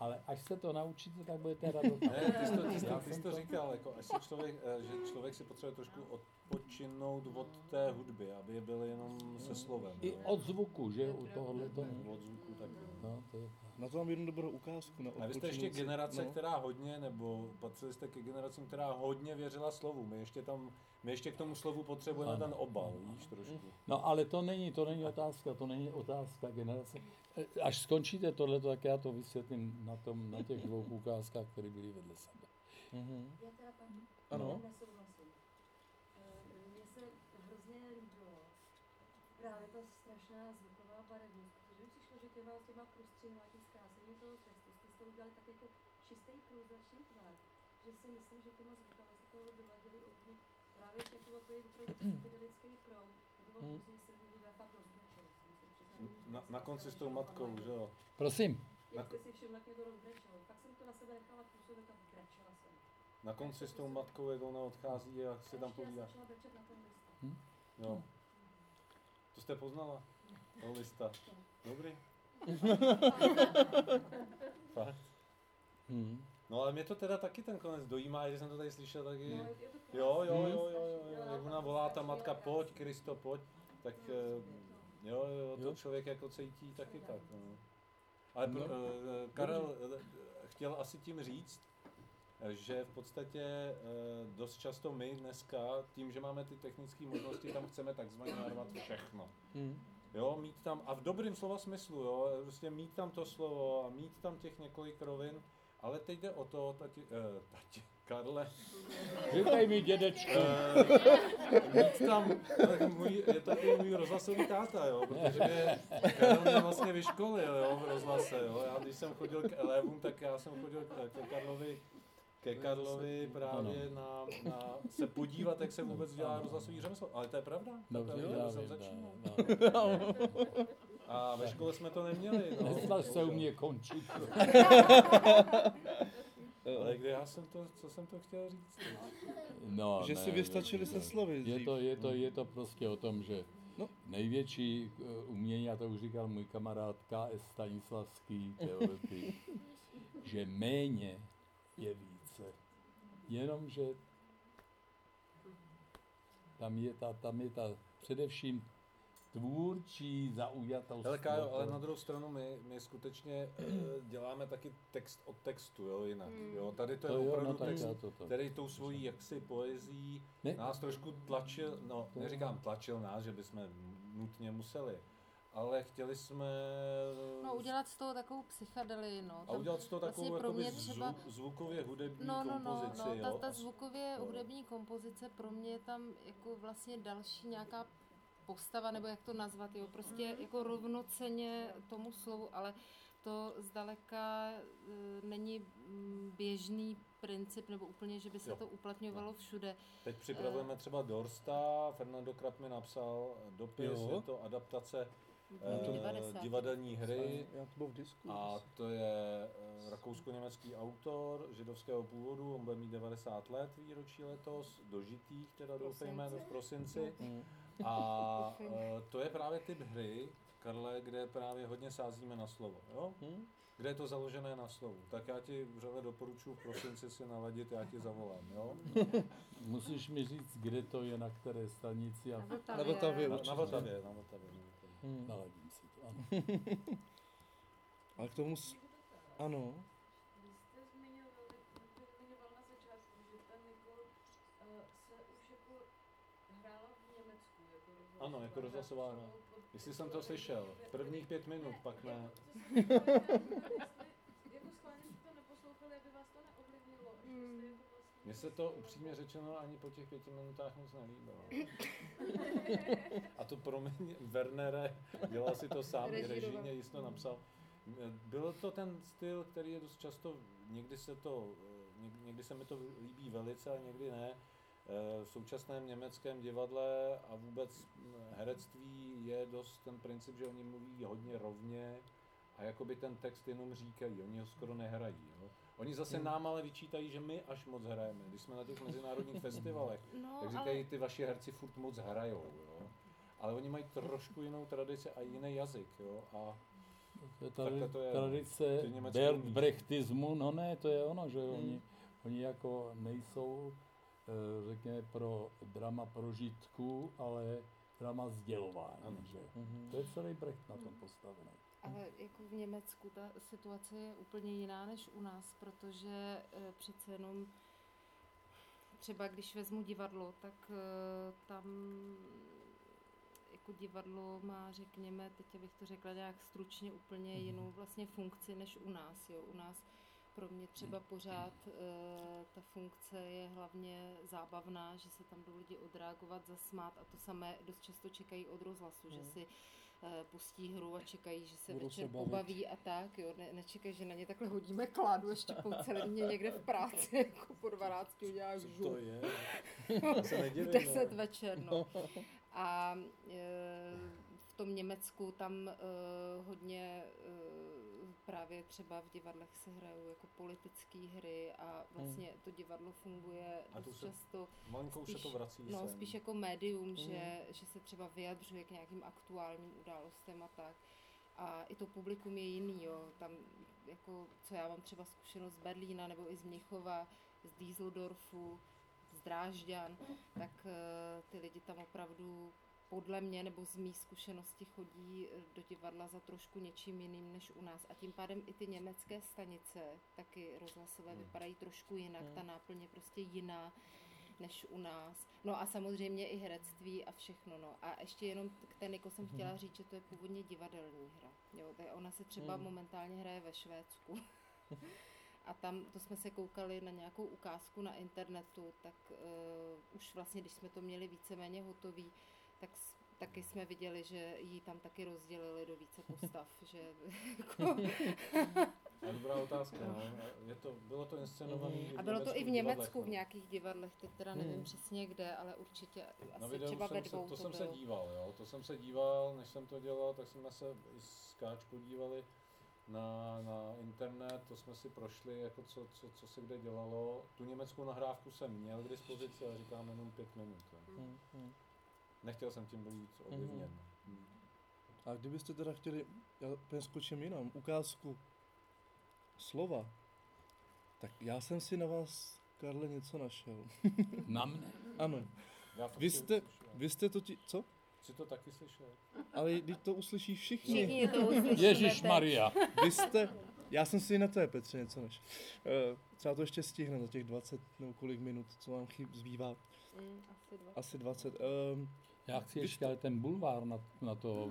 ale až se to naučíte, tak budete radovat. [LAUGHS] Ne, ty jsi to, ty jsi to, ty jsi říkal, jako, až si člověk, eh, že člověk si potřebuje trošku odpočinout od té hudby, aby byl jenom se slovem. I jo. od zvuku, že u tohohle to. Od zvuku taky. No, to je Na to mám jednu dobrou ukázku. Na A vy jste ještě generace, no. která hodně, nebo patřili jste ke generacím, která hodně věřila slovu. My ještě tam, my ještě k tomu slovu potřebujeme Ano. ten obal, víš, trošku. No ale to není, to není otázka, to není otázka generace. E, Až skončíte tohle, tak já to vysvětlím na, tom, na těch dvou ukázkách, které byly vedle sebe. Mhm. Já teda pak Ano. nesouhlasím. Eh, Mně se hrozně líbilo právě ta strašná že těma, prostředníma, tím zkrácením toho textu jste to udělali tak jako čistý průzračný tvar, že si myslím, že těma zvukama se toho doladili úplně právě jako takový opravdu psychedelický proud. To bylo Hmm. že já fakt jsem se přiznala. Na, na konci s tou matkou, že jo. Prosím. Jak jste si všiml, jak mě to rozbrečelo. Pak jsem to na sebe nechala působit a brečela jsem. Na konci s tou matkou, jak ona odchází a si tam Ještě já povídá. začala brečet na ten list. Jo. To jste poznala? Toho lista. Dobrý. [LAUGHS] Fakt. Hmm. No ale mě to teda taky ten konec dojímá, že jsem to tady slyšel taky. No, je to krásný. Jo, jo, Hmm. jo, jo, jo, jo. Jak ona volá ta matka, pojď, Kristo, pojď. Tak eh, jo, jo, to Jo. člověk jako cítí taky tak. No. Ale pro, No. eh, Karel eh, chtěl asi tím říct, že v podstatě eh, dost často my dneska, tím, že máme ty technické možnosti, tam chceme takzvaně narvat všechno. Mhm. Jo, mít tam, a v dobrým slova smyslu, jo, prostě mít tam to slovo a mít tam těch několik rovin, ale teď jde o to, tati, eh, tati Karle, Říkej mi, dědečku. eh, mít tam, tak můj, je to i můj rozhlasový táta, jo, protože mě, Karel mě vlastně vyškolil, jo, v rozhlase, jo, já když jsem chodil k elevům, tak já jsem chodil k, ke Karlovi, ke Karlovi právě na, na, se podívat, jak se vůbec dělá rozhlasový řemeslo, ale to je pravda, Dobře, to je já pravda, jsem vím, začínal. no, no. [LAUGHS] A ve škole jsme to neměli, no. [LAUGHS] Nesnaž se u mě končit. [LAUGHS] Ale kde já jsem to, co jsem to chtěl říct? No, Že si vystačili se slovy Je to, je, to, je to prostě o tom, že No. největší eh, umění, a to už říkal můj kamarád K.S. Stanislavský, teoretik, že méně je více. Jenomže tam je ta, tam je ta především tvůrčí zaujatost. Ale Kájo, ale na druhou stranu my, my skutečně eh, děláme taky text od textu, jo, jinak. Hmm. Jo, tady to je to jo, opravdu no text, to, to. který tou svojí jaksi poezí Ne, nás trošku tlačil, no To- neříkám tlačil nás, že bychom nutně museli, ale chtěli jsme No, udělat z toho takovou psychedelii, no. a udělat z toho vlastně takovou pro jakoby mě třeba- zvu, zvukově hudební No, no, no, kompozici, no, ta, jo. ta a s- zvukově no. hudební kompozice pro mě je tam jako vlastně další nějaká postava, nebo jak to nazvat, jo, prostě jako rovnoceně tomu slovu, ale to zdaleka e, není mm, běžný princip, nebo úplně, že by se Jo. to uplatňovalo všude. Teď připravujeme třeba Dorsta, Fernando Krap mi napsal dopis, Jo. je to adaptace eh, 90. divadelní hry Já to byl v disku. a to je eh, rakousko-německý autor židovského původu, on bude mít 90 let výročí letos, dožitých teda doufejme v prosinci. Mhm. A eh, to je právě typ hry, Karle, kde právě hodně sázíme na slovo, jo? Mhm. Kde je to založené na slovu. Tak já ti vřele doporučuji v prosinci si naladit, já ti zavolám, jo? Musíš mi říct, kde to je, na které stanici a Na Na Vltavě Na, Vltavě, na Vltavě. na Vltavě. Mhm. naladím si to. Ano. [LAUGHS] Ale k tomu... s- Ano. Vy jste jste zmiňoval na začátku, že ten Nikol uh, se už jako hrála v Německu. Jako rozhlasová Ano, jako rozhlasová hra. Jestli jsem to slyšel, prvních pět minut, pak ne. Jako schválně jste to neposlouchali, aby vás to neovlivnilo. že Hmm. jste jako vlastně Mně se to upřímně řečeno ani po těch pěti minutách moc nelíbilo. [LAUGHS] A to promiň, Wernere, dělal si to sám, i režijně jisto napsal. Byl to ten styl, který je dost často, někdy se to, něk- někdy se mi to líbí velice a někdy ne. V současném německém divadle a vůbec herectví je dost ten princip, že oni mluví hodně rovně a jakoby ten text jenom říkají, oni ho skoro nehrají. Jo? Oni zase Hmm. nám ale vyčítají, že my až moc hrajeme. Když jsme na těch mezinárodních festivalech, [LAUGHS] No, tak ale říkají, ty vaši herci furt moc hrajou. Jo? Ale oni mají trošku jinou tradici a jiný jazyk. Jo? A To je tradi- to je. tradice Bert. Brechtismu, no ne, to je ono, že Hmm. oni, oni jako nejsou, eh, řekněme, pro drama prožitku, ale drama sdělování, Ano. že? Mhm. To je celý Brecht na tom postavený. Ale jako v Německu ta situace je úplně jiná než u nás, protože eh, přece jenom třeba když vezmu divadlo, tak eh, tam jako divadlo má, řekněme, teď abych to řekla nějak stručně, úplně Mhm. jinou vlastně funkci než u nás. Jo. U nás pro mě třeba pořád e, ta funkce je hlavně zábavná, že se tam jdou lidi odreagovat, zasmát a to samé dost často čekají od rozhlasu, že Mhm. si pustí hru a čekají, že se Budou se večer bavit. pobaví a tak, jo, ne, nečekají, že na ně takhle hodíme kládu ještě po celém dně někde v práci, [LAUGHS] jako po 12 uděláš Co to je? [LAUGHS] Se nedivím, v 10 no. večer, no. A e, v tom Německu tam e, hodně e, právě třeba v divadlech se hrajou jako politické hry a vlastně to divadlo funguje A dost se často už se to vrací no, sem. spíš jako médium, že, že se třeba vyjadřuje k nějakým aktuálním událostem a tak. A i to publikum je jiný, jo. Tam, jako, co já mám třeba zkušenost z Berlína nebo i z Mnichova, z Düsseldorfu, z Drážďan, tak eh, ty lidi tam opravdu podle mě nebo z mých zkušenosti chodí eh, do divadla za trošku něčím jiným než u nás. A tím pádem i ty německé stanice, taky rozhlasové, Hmm. vypadají trošku jinak. Hmm. Ta náplň je prostě jiná než u nás. No a samozřejmě i herectví a všechno. No. A ještě jenom k té Niko jsem chtěla říct, že to je původně divadelní hra. Jo, ona se třeba Hmm. momentálně hraje ve Švédsku. [LAUGHS] A tam, to jsme se koukali na nějakou ukázku na internetu, tak uh, už vlastně, když jsme to měli víceméně hotový, tak taky jsme viděli, že ji tam taky rozdělili do více postav, [LAUGHS] že jako, [LAUGHS] A dobrá otázka, no. Je to, bylo to inscenované a bylo to i v Německu no. v nějakých divadlech, teď teda nevím Hmm. přesně kde, ale určitě Na asi videu třeba ve jsem se, dvou to, to jsem se bylo. díval, jo, to jsem se díval, než jsem to dělal, tak jsme se i s Káčkou dívali na, na internet, to jsme si prošli, jako co, co, co se kde dělalo. Tu německou nahrávku jsem měl k dispozici, ale říkám jenom pět minut. jo. Hmm, hmm. Nechtěl jsem tím být ovlivněn. A kdybyste teda chtěli, já úplně skočím jinam, ukázku slova, tak já jsem si na vás, Karle, něco našel. [LAUGHS] Na mne. Ano, Já to vy jste, vy jste to ti, co? Jsi to taky slyšel? Ale když to uslyší všichni. Všichni to uslyšíme Ježíš. Maria. Vy jste, já jsem si na té Petře něco našel. Eh, Třeba to ještě stihne za těch 20 nebo kolik minut, co vám chyb zbývá. Mm, asi dva. Asi 20. Um, Já chci ještě ale ten bulvár na, na to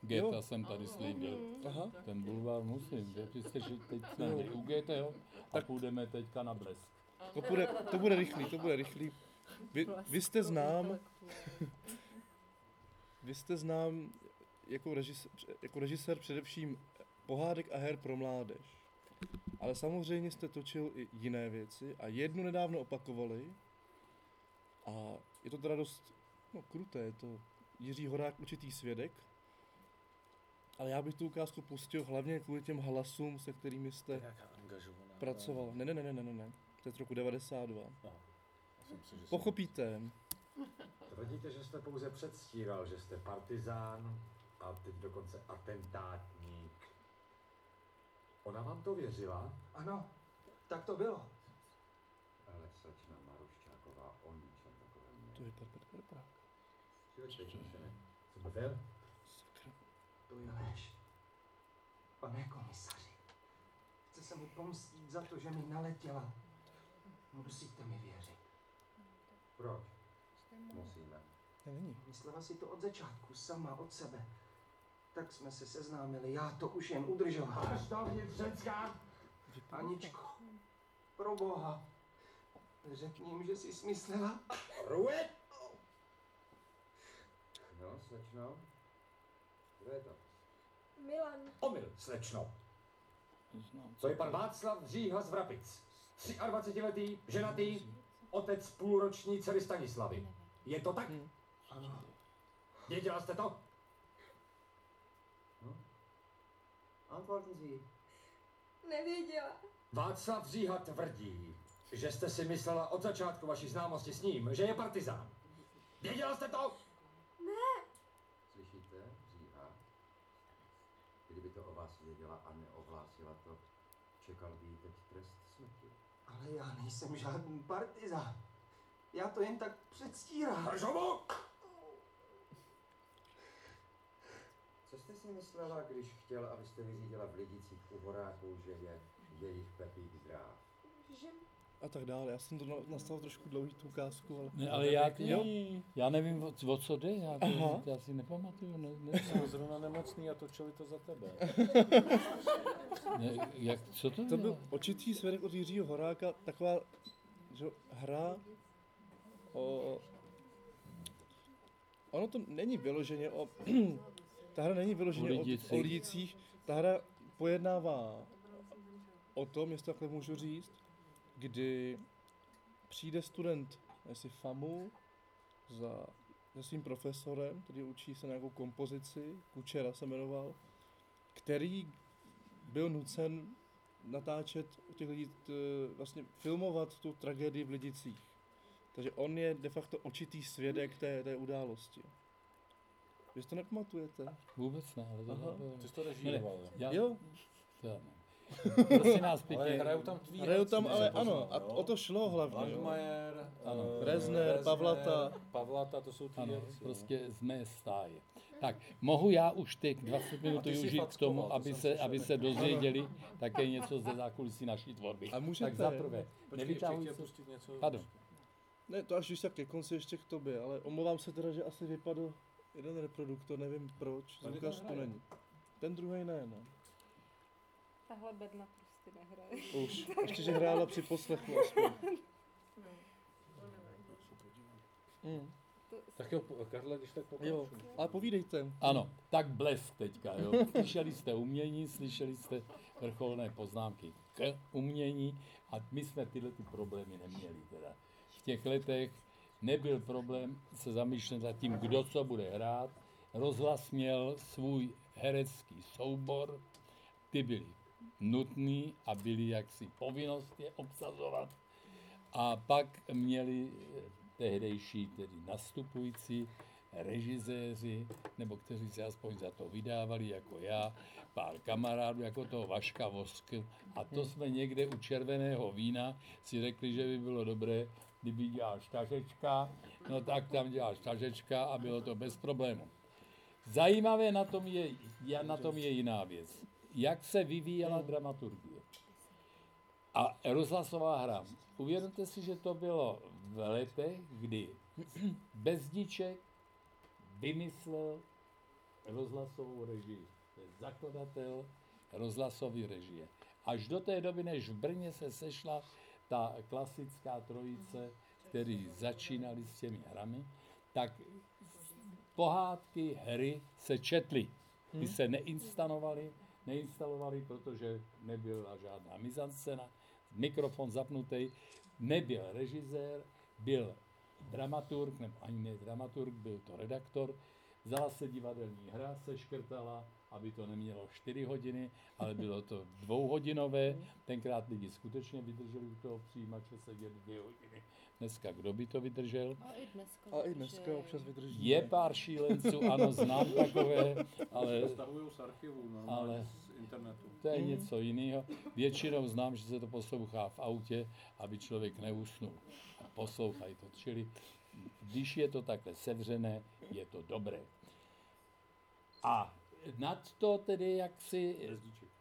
Geta jsem tady slíbil. Mm. aha, Ten bulvár musím, že ty jste, že teď jsme Jo. u GTO a půjdeme teďka na blesk. to bude, to bude rychlý, to bude rychlý. Vy, vy jste znám, [LAUGHS] vy jste znám jako režisér, jako režisér především pohádek a her pro mládež. Ale samozřejmě jste točil i jiné věci a jednu nedávno opakovali. A je to teda dost no, kruté, je to Jiří Horák, určitý svědek. Ale já bych tu ukázku pustil hlavně kvůli těm hlasům, se kterými jste pracoval. Ne, ne, ne, ne, ne, ne, ne. To je z roku 92. Aha. Si, že Pochopíte. Tvrdíte, že jste pouze předstíral, že jste partizán a teď dokonce atentátník. Ona vám to věřila? Ano, tak to bylo. Ale slečna Maruščáková o ničem takovém To je Co byl? Sakra. To je lež. Pane komisaři, chce se mi pomstit za to, že mi naletěla. Musíte mi věřit. Proč? Musíme. Ne, není. Myslela si to od začátku, sama od sebe. Tak jsme se seznámili, já to už jen udržoval. Až to vnitřenská? Aničko, pro boha, řekni jim, že jsi smyslela. Ruet! No, slečno? Kdo je to? Milan, Omyl, slečno. Co je pan Václav Říha z Vrapic? 23-letý, ženatý, otec půlroční dcery Stanislavy. Je to tak? Hm. Ano, Věděla jste to? antworten Sie. nevěděla. Václav Říha tvrdí, že jste si myslela od začátku vaší známosti s ním, že je partizán. Věděla jste to? Ne, Slyšíte, Říha? Kdyby to o vás věděla a neohlásila to, čekal by teď trest smrti. Ale já nejsem žádný partizán. Já to jen tak předstírám. Hržovo! Co jste si myslela, když chtěl, abyste vyřídila v Lidicích u Horáků, že je jejich Pepík zdrav? Že A tak dále. Já jsem to na- nastavil trošku dlouhý tu ukázku, ale... Ne, ale já, Jo. já nevím, o, o co jde, já, Aha. to, já si nepamatuju. Ne, ne, Jsou zrovna nemocný a točili to za tebe. [LAUGHS] ne, jak, co to, To byl očitý svědek od Jiřího Horáka, taková že, hra o... Ono to není vyloženě o... [CLEARS THROAT] ta hra není vyloženě O o, lidicích. o lidicích. Ta hra pojednává o tom, jestli takhle můžu říct, kdy přijde student, jestli FAMu, za, se svým profesorem, který učí se nějakou kompozici, Kučera se jmenoval, který byl nucen natáčet těch lidí, t, vlastně filmovat tu tragédii v Lidicích. Takže on je de facto očitý svědek té, té události. Vy si to nepamatujete? Vůbec ne, ale to Aha. Ty jsi to režíroval, jo? Já, Jo, já vás pěkně. Ale hrajou tam tví hrajou tam, ale poznal, ano, a o to šlo hlavně. Langmajer, Ano. eh, Rezner, Pavlata. Pavlata, to jsou ty Ano, herci. jo. prostě z mé stáje. Tak, mohu já už těch 20 minut využít k tomu, to aby jsem se, aby se dozvěděli také něco ze zákulisí naší tvorby. A můžete. Tak za prvé, Počkej, nevytahuj ještě se... pustit něco. Pardon, Ne, to až když tak ke konci ještě k tobě, ale omlouvám se teda, že asi vypadl jeden reproduktor, nevím proč, zvukař hraje. není. Ten druhý ne, no. Tahle bedna prostě nehraje. Už, [LAUGHS] ještě, že hrála při poslechu aspoň. Mm. Tak jo, Karle, když tak Jo, pokračuj. ale povídejte. ano, tak blesk teďka, jo. Slyšeli jste umění, slyšeli jste vrcholné poznámky k umění a my jsme tyhle ty problémy neměli teda. V těch letech nebyl problém se zamýšlet nad tím, kdo co bude hrát. Rozhlas měl svůj herecký soubor, ty byly nutný a byly jaksi povinnost je obsazovat. A pak měli eh, tehdejší, tedy nastupující režiséři, nebo kteří se aspoň za to vydávali, jako já, pár kamarádů, jako toho Vaška Vosk. A to jsme někde u červeného vína si řekli, že by bylo dobré, kdyby dělal štažečka, no tak tam dělal štažečka a bylo to bez problému. Zajímavé na tom je, na tom je jiná věc. Jak se vyvíjela dramaturgie. A rozhlasová hra. Uvědomte si, že to bylo v letech, kdy Bezdiček vymyslel rozhlasovou režii. To je zakladatel rozhlasové režie. Až do té doby, než v Brně se sešla ta klasická trojice, který začínali s těmi hrami, tak pohádky, hry se četly. Ty se neinstalovaly, neinstalovaly, protože nebyla žádná mizanscena, mikrofon zapnutý, nebyl režisér, byl dramaturg, nebo ani ne dramaturg, byl to redaktor, vzala se divadelní hra, seškrtala, aby to nemělo 4 hodiny, ale bylo to dvouhodinové. Tenkrát lidi skutečně vydrželi u toho přijímače sedět dvě hodiny. Dneska kdo by to vydržel? A i dneska. A i dneska občas vydrží. Je pár šílenců, ano, znám takové, ale Stahují z archivu, normálně Ale- z internetu. to je něco jiného. Většinou znám, že se to poslouchá v autě, aby člověk neusnul. A poslouchají to. Čili když je to takhle sevřené, je to dobré. A nad to tedy, jak si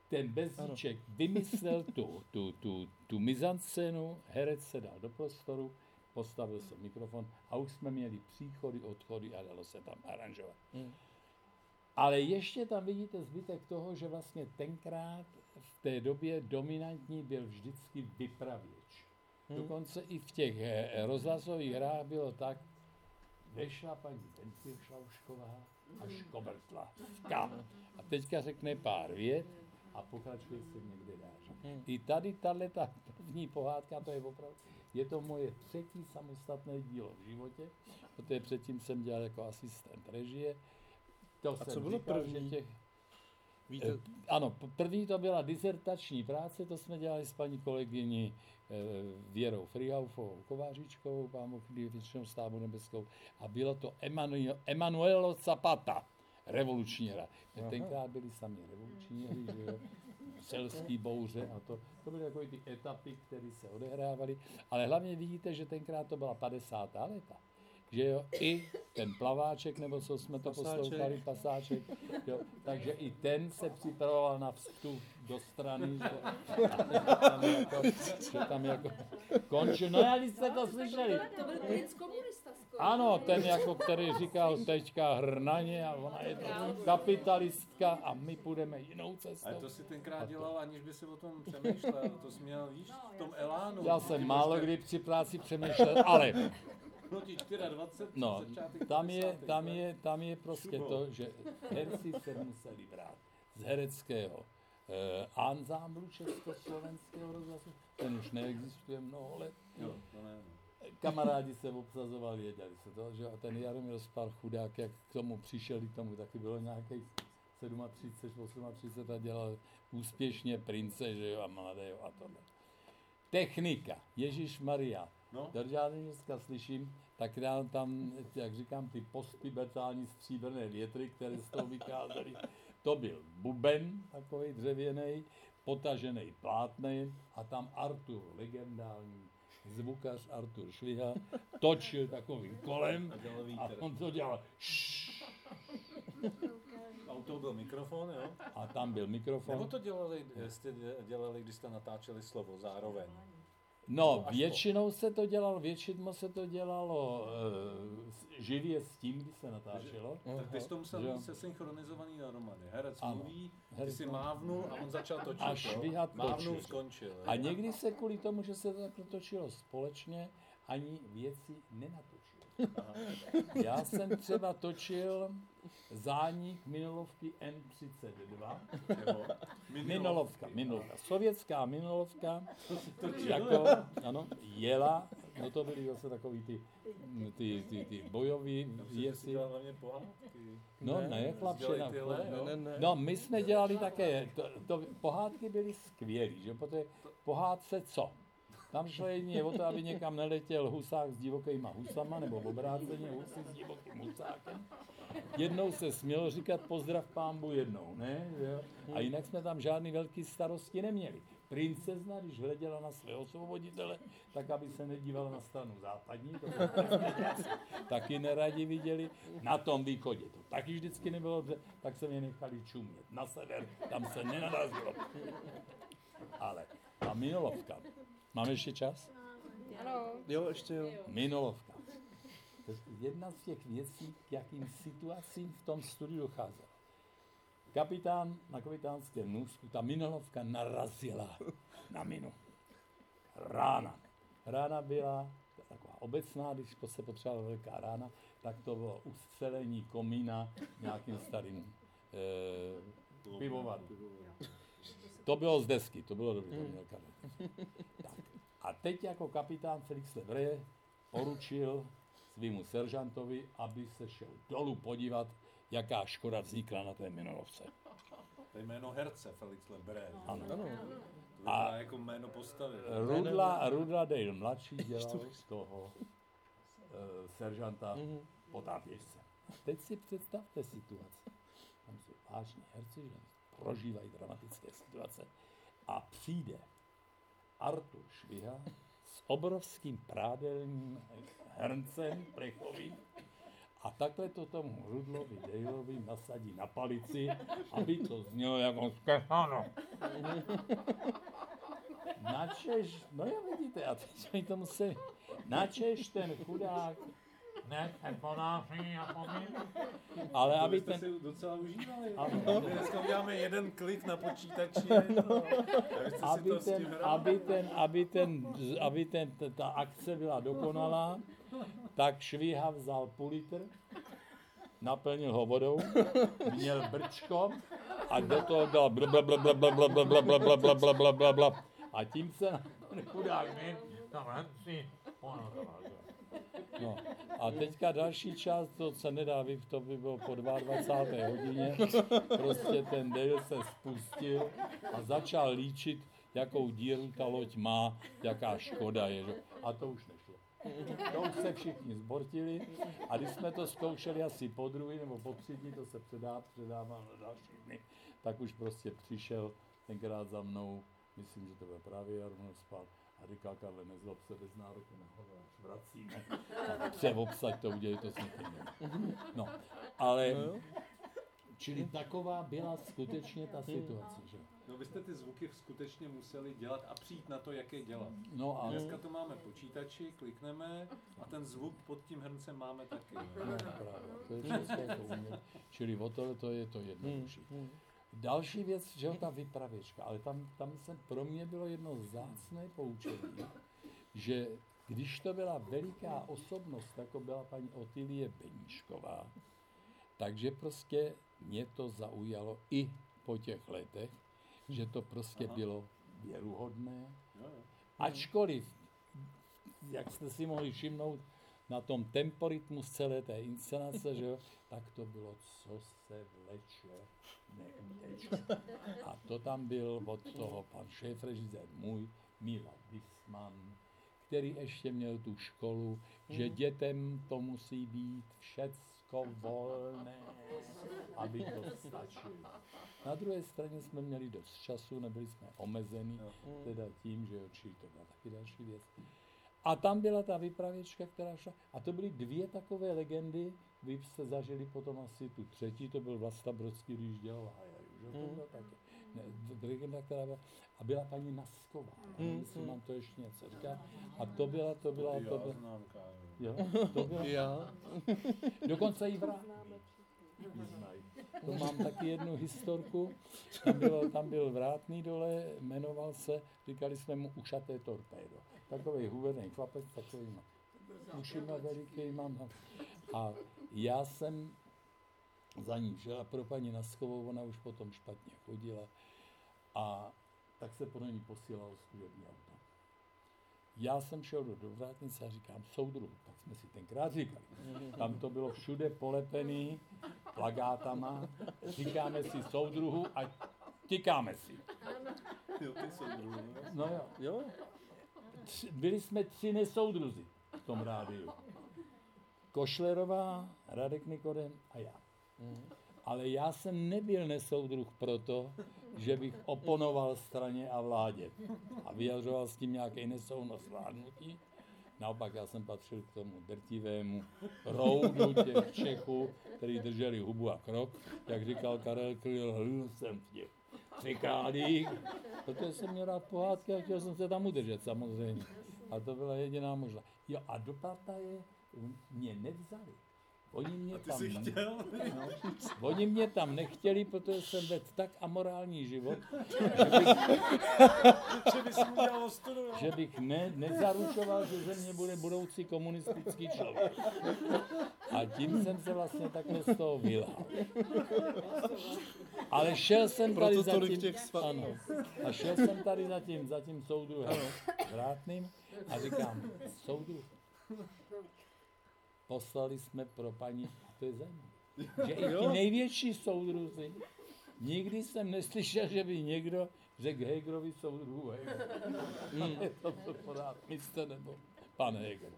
ten bezdíček vymyslel tu, tu, tu, tu mizanscénu, herec se dal do prostoru, postavil se mikrofon a už jsme měli příchody, odchody a dalo se tam aranžovat. Mm. Ale ještě tam vidíte zbytek toho, že vlastně tenkrát v té době dominantní byl vždycky vypravěč. Hmm. Dokonce i v těch eh, rozhlasových hrách bylo tak, vešla paní Bentilšaušková a škobrtla. Kam? A teďka řekne pár vět a pokračuje se někde dál. Hmm. I tady tahle ta první pohádka, to je opravdu, je to moje třetí samostatné dílo v životě, protože předtím jsem dělal jako asistent režie. To A co bylo říkal, první? Těch, Víte, Eh, Ano, první to byla dizertační práce, to jsme dělali s paní kolegyní eh, Věrou Frihaufovou Kovářičkovou, pámu většinou stávu nebeskou, a bylo to Emanuel, Emanuelo Zapata, revoluční hra. Aha. Tenkrát byly sami revoluční hry, že jo, selský bouře a to, to byly takové ty etapy, které se odehrávaly, ale hlavně vidíte, že tenkrát to byla 50. léta, že jo, i ten plaváček, nebo co jsme to Pasáček. poslouchali, pasáček, jo, takže i ten se připravoval na vstup do strany, že, že tam jako, že tam jako končil. No já jste to slyšeli. To byl komunista skoro. Ano, ten jako, který říkal teďka hrnaně a ona je to kapitalistka a my půjdeme jinou cestou. Ale to si tenkrát dělal, aniž by si o tom přemýšlel. To jsi měl, víš, v tom elánu. Já jsem málo kdy při práci přemýšlel, ale No ti 24, no, tam je, 50. tam je, tam je prostě to, že herci se museli brát z hereckého eh, ansámblu československého rozhlasu, ten už neexistuje mnoho let. Jo, to ne. no. Kamarádi se obsazovali, věděli se to, že a ten Jaromír Spal chudák, jak k tomu přišel, k tomu taky bylo nějakých 37, 38 a dělal úspěšně prince, že jo, a mladého a tohle. Technika, Ježíš Maria. No. Já dneska slyším, tak já tam, jak říkám, ty posttibetální stříbrné větry, které z toho vycházely, to byl buben, takový dřevěný, potažený plátnem a tam Artur, legendální zvukař Artur Šviha, točil takovým kolem A dělal a on to dělal A u toho byl mikrofon, jo? a tam byl Nebo mikrofon. to dělali, jste dělali, když jste natáčeli slovo zároveň? No, většinou se to dělalo, většinou se to dělalo e, živě s tím, když se natáčelo. Tak ty jsi to musel mít se synchronizovaný dohromady. Herec Ano. mluví, ty si mávnul a on začal točit. A švihat Mávnul, skončil. A někdy se kvůli tomu, že se to takhle točilo společně, ani věci nenatočilo. [LAUGHS] Já jsem třeba točil zánik minolovky M32. Nebo Minolovka, minolovka. Sovětská minolovka, jako, ano, jela, no to byly zase takový ty, ty, ty, ty bojový věci. dělal hlavně pohádky. No Ne, ne, chlapče. No, my jsme dělali také, to, to, pohádky byly skvělé, že protože pohádce co? Tam šlo jedině o to, aby někam neletěl husák s divokýma husama, nebo obráceně husy s divokým husákem. Jednou se smělo říkat pozdrav pámbu jednou, ne? A jinak jsme tam žádný velký starosti neměli. Princezna, když hleděla na své osvoboditele, tak aby se nedívala na stranu západní, to [LAUGHS] taky neradi viděli. Na tom východě to taky vždycky nebylo tak se mě nechali čumět. Na sever, tam se nenarazilo. Ale ta minolovka. Máme ještě čas? Ano, Jo, ještě jo. Minolovka. To je jedna z těch věcí, k jakým situacím v tom studiu docházelo. Kapitán na kapitánském nůzku, ta minolovka narazila na minu. Rána. Rána byla taková obecná, když se potřebovala velká rána, tak to bylo ustřelení komína nějakým starým eh, pivovarem. To bylo z desky, to bylo to měl Karel. Tak. A teď jako kapitán Felix Lebré poručil svýmu seržantovi, aby se šel dolů podívat, jaká škoda vznikla na té minolovce. To je jméno herce Felix Lebré. Ano. Ano. To A- jako jméno postavy. Rudla, Rudla Dale mladší dělal z toho uh, seržanta Mhm. potápěžce. A teď si představte situaci. Tam jsou vážní herci, že prožívají dramatické situace. A přijde Artur Šviha s obrovským prádelním hrncem plechovým a takhle to tomu Rudlovi Daleovi nasadí na palici, aby to znělo jako Stefano. Načež, no jo vidíte, a teď oni to museli, načež ten chudák, ne, ponáší a pomín, ale aby ten, si docela užívali. Ano. My dneska uděláme jeden klik na počítači. No. Si aby to s tím ten, aby ten, aby ten, aby ten, ta akce byla dokonalá, tak Šviha vzal půl litr, naplnil ho vodou, měl brčko a do toho dal bla bla bla bla bla bla bla bla bla bla bla bla bla bla bla a tím se chudák min, tam. No a teďka další část, to se nedá, to by bylo po 22. hodině, prostě ten Dale se spustil a začal líčit, jakou díru ta loď má, jaká škoda je. Že? A to už nešlo. To už se všichni zbortili a když jsme to zkoušeli asi po druhý nebo po třetí, to se předá, předává na další dny, tak už prostě přišel tenkrát za mnou, myslím, že to byl právě Jarmil Spal, a říkal Karle, nezlob se bez nároku na honorář, vracíme. [LAUGHS] A převopsat to, udělej to s někým jiným. No, ale, No čili taková byla skutečně ta situace, že? No vy jste ty zvuky skutečně museli dělat a přijít na to, jak je dělat. No a Dneska to máme počítači, klikneme a ten zvuk pod tím hrncem máme taky. No, právě. To je všechno to umění. Čili o tohle to je to jednodušší. Další věc, že jo, ta vypravěčka, ale tam, tam se pro mě bylo jedno zácné poučení, že když to byla veliká osobnost, jako byla paní Otilie Beníšková, takže prostě mě to zaujalo i po těch letech, že to prostě bylo věruhodné. Ačkoliv, jak jste si mohli všimnout, na tom temporitmu z celé té inscenace, že jo, [LAUGHS] tak to bylo, co se vleče, neuteče. A to tam byl od toho pan šéf-režisér můj, Mila Disman, který ještě měl tu školu, že dětem to musí být všecko volné, aby to stačilo. Na druhé straně jsme měli dost času, nebyli jsme omezeni, teda tím, že jo, čili to byla taky další věc. A tam byla ta vypravěčka, která šla. A to byly dvě takové legendy. Vy jste zažili potom asi tu třetí, to byl Vlasta Brodský, když dělal. Že? To byla taky. Ne, legenda, která byla, a byla paní Nasková. Nevím, jestli mám to ještě něco říká. A to byla, to byla, to byla, znám Káju. jo, to byla, [LAUGHS] Já? dokonce i vrát. To mám taky jednu historku. Tam, bylo, tam byl vrátný dole, jmenoval se, říkali jsme mu ušaté torpédo. Takový hubený chlapec, takový ušima velikýma. no. A já jsem za ní šel a pro paní Naschovou, ona už potom špatně chodila a tak se pro ní posílalo služební auto. Já jsem šel do dovrátnice a říkám, soudruhu, tak jsme si tenkrát říkali. Tam to bylo všude polepený plagátama. Říkáme si soudruhu a tikáme si. Jo, ty jsou druhý. No jo. Jo? Tři- Byli jsme tři nesoudruzi v tom rádiu. Košlerová, Radek Nikodem a já. Ale já jsem nebyl nesoudruh proto, že bych oponoval straně a vládě a vyjadřoval s tím nějaký nesouhlas vládnutí. Naopak já jsem patřil k tomu drtivému roudu těch Čechů, kteří drželi hubu a krok. Jak říkal Karel Kryl, hlil jsem v těch třikádích, protože jsem měl rád pohádky a chtěl jsem se tam udržet samozřejmě. A to byla jediná možná. Jo a do partaje mě nevzali. Oni mě Ty tam jsi chtěl? No, oni mě tam nechtěli, protože jsem vedl tak amorální život, [LAUGHS] Že ostudu, jo? že bych ne, nezaručoval, že ze mě bude budoucí komunistický člověk. A tím jsem se vlastně takhle z toho vylal. Ale šel jsem tady Proto za tím, těch ano, a šel jsem tady za tím, za tím soudruhem vrátným a říkám, soudruh, poslali jsme pro paní, to je zajímavé, že i ti největší soudruzi, nikdy jsem neslyšel, že by někdo řekl Hegerovi soudruhu Heger. Je to to pořád mistr nebo pan Heger.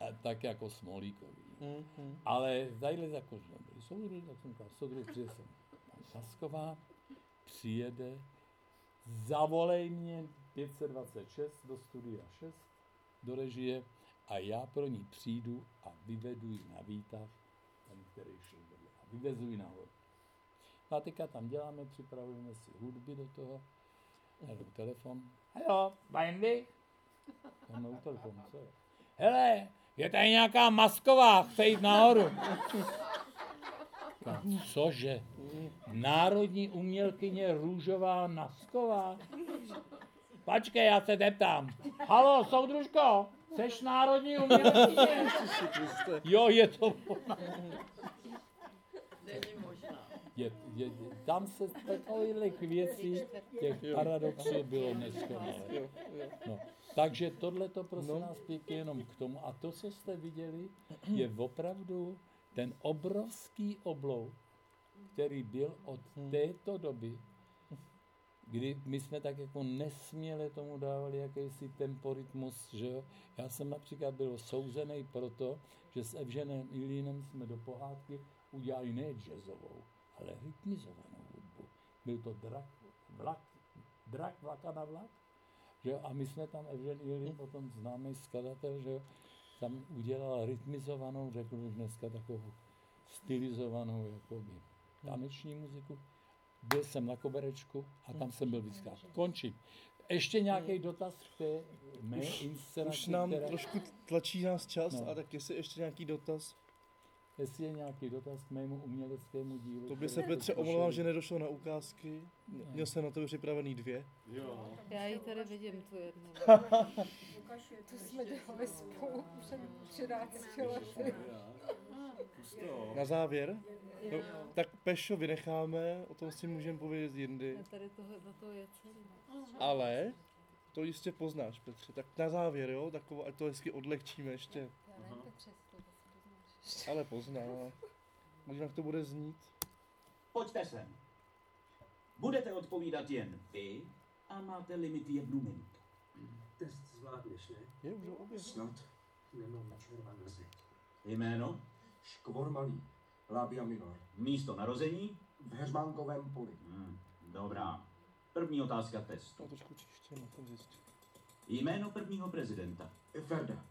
A tak jako Smolíkovi. Ale tadyhle jako, že byli soudruzi, tak jsem říkal, soudruh, přijde sem. Pan Sasková přijede, zavolej mě 526 do studia 6, do režie a já pro ní přijdu a vyvedu ji na výtah, ten, který šel vedle, a vyvezu ji nahoru. No a teďka tam děláme, připravujeme si hudby do toho, a jdu telefon. Halo, Bindy? Tam u telefonu, co je? Hele, je tady nějaká masková, chce jít nahoru. Říkám, Cože? Národní umělkyně Růžová Nasková? Počkej, já se zeptám. Halo, soudružko, seš národní umělkyně? Jo, je to ona. Není možná. Je, je, je, tam se takových věcí, těch paradoxů bylo neskonale. No, takže tohle to prosím nás pěkně jenom k tomu. A to, co jste viděli, je opravdu ten obrovský oblouk, který byl od této doby, kdy my jsme tak jako nesměle tomu dávali jakýsi temporitmus, že jo. Já jsem například byl souzený proto, že s Evženem Ilínem jsme do pohádky udělali ne jazzovou, ale rytmizovanou hudbu. Byl to drak, vlak, drak vlaka na vlak Že? A my jsme tam Evžen Ilin, potom známý skladatel, že tam udělal rytmizovanou, řekl bych dneska takovou stylizovanou jakoby taneční muziku. Byl jsem na koberečku a tam jsem byl vždycky. Končím. Ještě nějaký dotaz k té mé Už, inscenaci, už nám která... trošku tlačí nás čas, No. a tak jestli ještě nějaký dotaz. Jestli je nějaký dotaz k mému uměleckému dílu. To by se Petře omlouvám, že nedošlo na ukázky. Měl jsem na to připravený dvě. Jo. Já ji tady vidím, tu jednu. [LAUGHS] Tu jsme dělali spolu před 13 lety. Na závěr? No, tak Pešo vynecháme, o tom si můžeme povědět jindy. A tady toho, za to je celý. no. Ale to jistě poznáš, Petře. Tak na závěr, jo, takovou, ať to hezky odlehčíme ještě. Já nevím, Petře, jestli to poznáš. Ale pozná. Možná to bude znít. Pojďte sem. Budete odpovídat jen vy a máte limit jednu minutu. Test zvládneš, ne? Je už obě. Snad. Nemám červa na zeď. Jméno, Škvor malý. Labia minor. místo narození. V Heřmánkovém poli. Hmm, dobrá. První otázka trošku zjistit. Jméno prvního prezidenta. Ferda.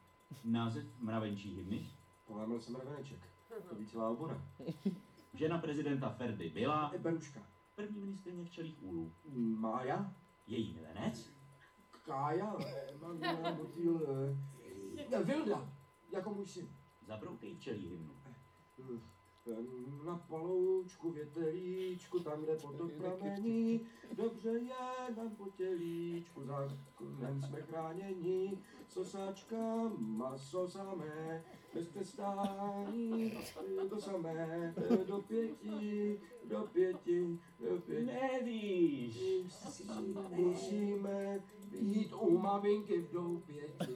Název mravenčí hymny. Polámil jsem raveneček. To ví celá obora. [LAUGHS] Žena prezidenta Ferdy byla Beruška. první ministrině včelých úlů. Mája. Její milenec. Kája. Emanuela Motýl. eh, Vilda. Jako můj syn. Zabroukej včelí hymnu. Na paloučku větelíčku, tam, kde potok pramení, dobře je nám po tělíčku, zákonem jsme chráněni, sosáčka, maso samé, bez přestání, to samé, do pěti, do pěti, do pěti. Nevíš. Musíme být u maminky v doupěti.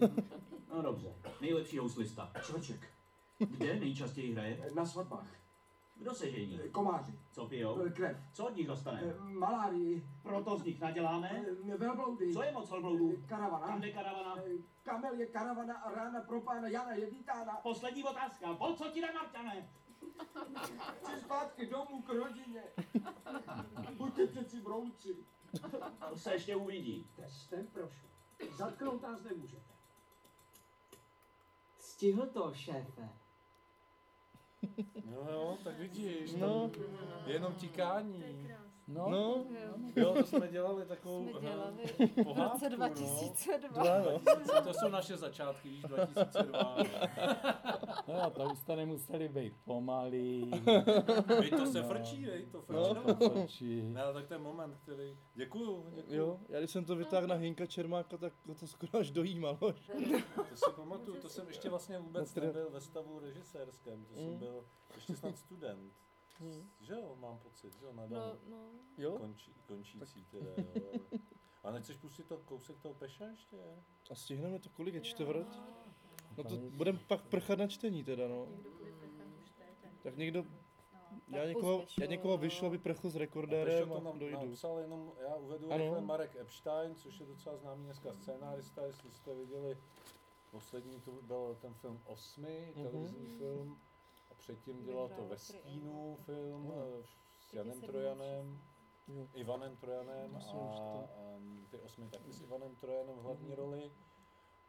No dobře. Nejlepší houslista. Čoček, Kde nejčastěji hraje? na svatbách, Kdo se žení? komáři, Co pijou? krev, Co od nich dostane? malárii, Proto z nich naděláme? velbloudy, Co je moc velbloudů? karavana, Kam jde karavana? kamel je karavana a rána pro pána Jana je vítána. Poslední otázka. Po co ti jde, Marťane? Chci zpátky domů k rodině. Buďte přeci brouci. To se ještě uvidí. Testem prošel. Zatknout nás nemůžete. Stihl to, šéfe. No jo, tak vidíš, No. jenom tikání. No, No, Jo, to jsme dělali takovou Jsme aha, dělali v pohádku, roce no. 2002. dva, no. To jsou naše začátky, víš, 2002. [LAUGHS] no a to už jste nemuseli být pomalý. Vy to se frčí, vej, to frčí. No, to frčí. Ne, ale tak ten moment, který... Děkuju, děkuju. Jo, já když jsem to vytáhl na Hinka Čermáka, tak to skoro až dojímal. To si pamatuju, to jsem ještě vlastně vůbec No, nebyl ve stavu režisérském, to jsem Mm. byl ještě snad student. Hmm. Že jo, mám pocit, že jo, na No, no. no. Jo? Končí, končící teda, jo. [LAUGHS] A nechceš pustit to kousek toho Peša ještě? A stihneme to kolik je čtvrt? No to budeme pak prchat na čtení teda, no. Tak někdo, já Tak někoho, já někoho no. vyšlu, aby prchl s rekordérem to a nám, dojdu. napsal jenom, já uvedu Ano. rychle Marek Epstein, což je docela známý dneska scénárista, jestli jste viděli, poslední to byl ten film Osmy, Mhm. televizní film, a předtím dělal to ve stínu film Mhm. eh, s Janem Trojanem, Jo. Ivanem Trojanem Myslím, a em, ty Osmy taky s Ivanem Trojanem v hlavní roli.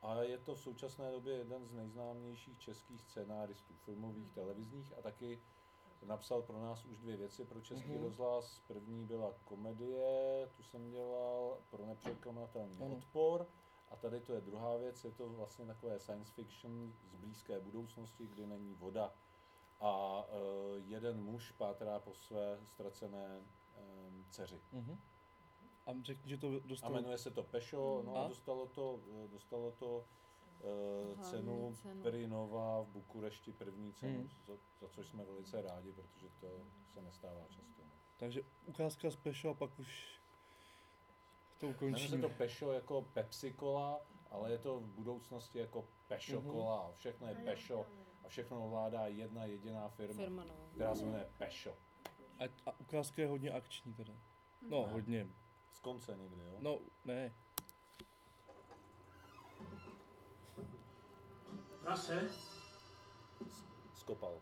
A je to v současné době jeden z nejznámějších českých scénáristů, filmových, televizních a taky napsal pro nás už dvě věci pro Český Mhm. rozhlas. První byla komedie, tu jsem dělal pro nepřekonatelný Ano. odpor. A tady to je druhá věc, je to vlastně takové science fiction z blízké budoucnosti, kdy není voda. A uh, jeden muž pátrá po své ztracené um, dceři. Mhm. A řekni, že to A dostalo... jmenuje se to Pešo, no a A? dostalo to, eh, dostalo to uh, cenu cenu. Prix Nova v Bukurešti, první cenu, Hmm. za, za což jsme velice rádi, protože to se nestává často. no. Takže ukázka z Pešo a pak už to Jmenuje se ukončíme. to Pešo jako Pepsi Cola, ale je to v budoucnosti jako Pešo Mhm. Cola, všechno je Pešo a všechno ovládá jedna jediná firma, firma no. která se jmenuje Pešo. A, a ukázka je hodně akční teda. No, ne. hodně. Z konce někdy, jo? No, ne. Prase? Skopal.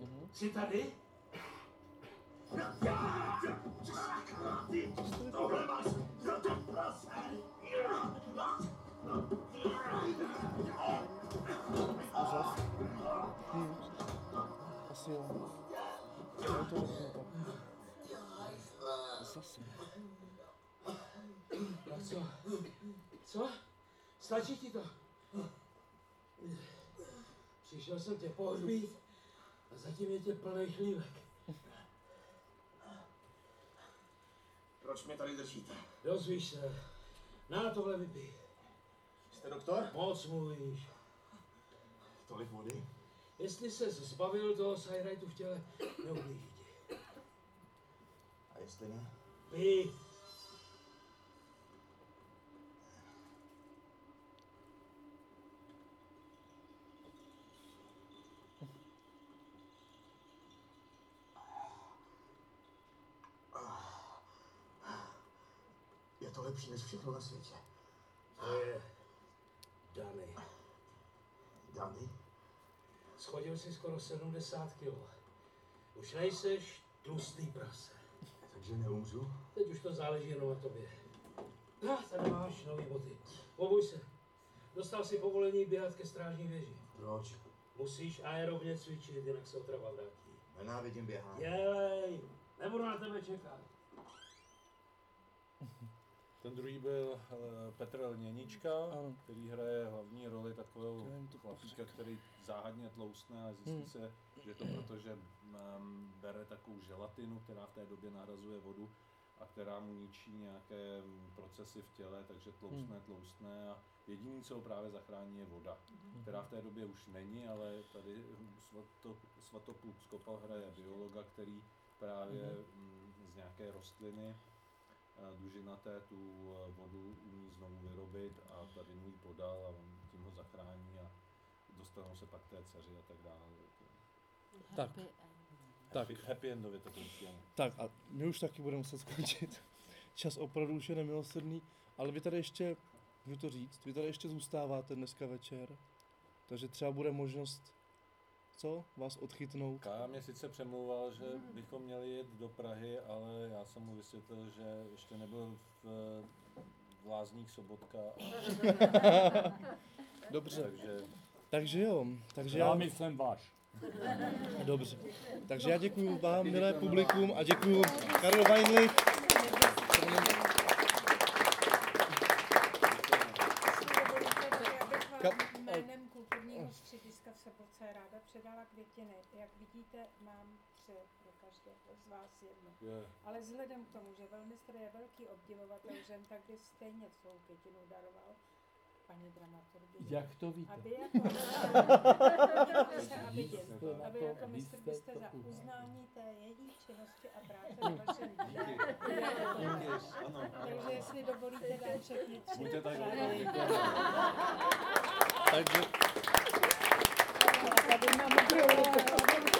Uh-huh. Jsi tady? Tohle máš to prase! Jo. Jo, to řeknu tak. Zase. No co? Co? Stačí ti to? Přišel jsem tě pohřbít a zatím je tě plný chlívek. Proč mě tady držíte? Dozvíš se. Na tohle vypij. Jste doktor? Moc mluvíš. Tolik vody? Jestli se zbavil toho sajrajtu v těle, neublíží ti. A jestli ne? Pij. Je to lepší než všechno na světě. To je Dany. Dany? Schodil si skoro 70 kg. Už nejseš tlustý prase. Takže neumřu? Teď už to záleží jenom na tobě. No, tady máš nový boty. Obuj se. Dostal si povolení běhat ke strážní věži. Proč? Musíš aerobně cvičit, jinak se otrava vrátí. Nenávidím běhání. Jelej, nebudu na tebe čekat. Ten druhý byl eh, Petr Lněnička, který hraje hlavní roli takového chlapíka, který záhadně tloustne a zjistí Hmm. se, že je to proto, že um, bere takovou želatinu, která v té době nahrazuje vodu a která mu ničí nějaké mm, procesy v těle, takže tloustne, Hmm. tloustne a jediný, co ho právě zachrání, je voda, která v té době už není, ale tady Svato, Svatopluk Skopal hraje biologa, který právě mm, z nějaké rostliny dužinaté tu eh, vodu umí znovu vyrobit a tady mu ji podal a on tím ho zachrání a dostanou se pak té dceři a tak dále. Tak. Tak. Happy, happy endově to končí. Tak a my už taky budeme muset skončit. [LAUGHS] Čas opravdu už je nemilosrdný, ale vy tady ještě, můžu to říct, vy tady ještě zůstáváte dneska večer, takže třeba bude možnost, co, vás odchytnout. Kája mě sice přemlouval, že bychom měli jet do Prahy, ale já jsem mu vysvětlil, že ještě nebyl v, v Lázních Sobotka. [LAUGHS] Dobře. Takže Takže jo, takže Já já... myslím váš. Dobře. Takže já děkuji vám, milé publikum, a děkuji Karel Weinlich. Já bych vám jménem kulturního Soboce ráda předala květiny. Jak vidíte, mám tři pro každého z vás jedno. Je. Ale vzhledem k tomu, že velmistr je velký obdivovatel žen, tak by stejně svou květinu daroval paní dramaturgii. Jak to víte? Aby jako, [LAUGHS] se, aby, na aby to- jako mistr byste za uznání té její činnosti a práce [LAUGHS] na vašem. Takže jestli dovolíte, dám všechny tři. Buďte tak. Takže Thank you.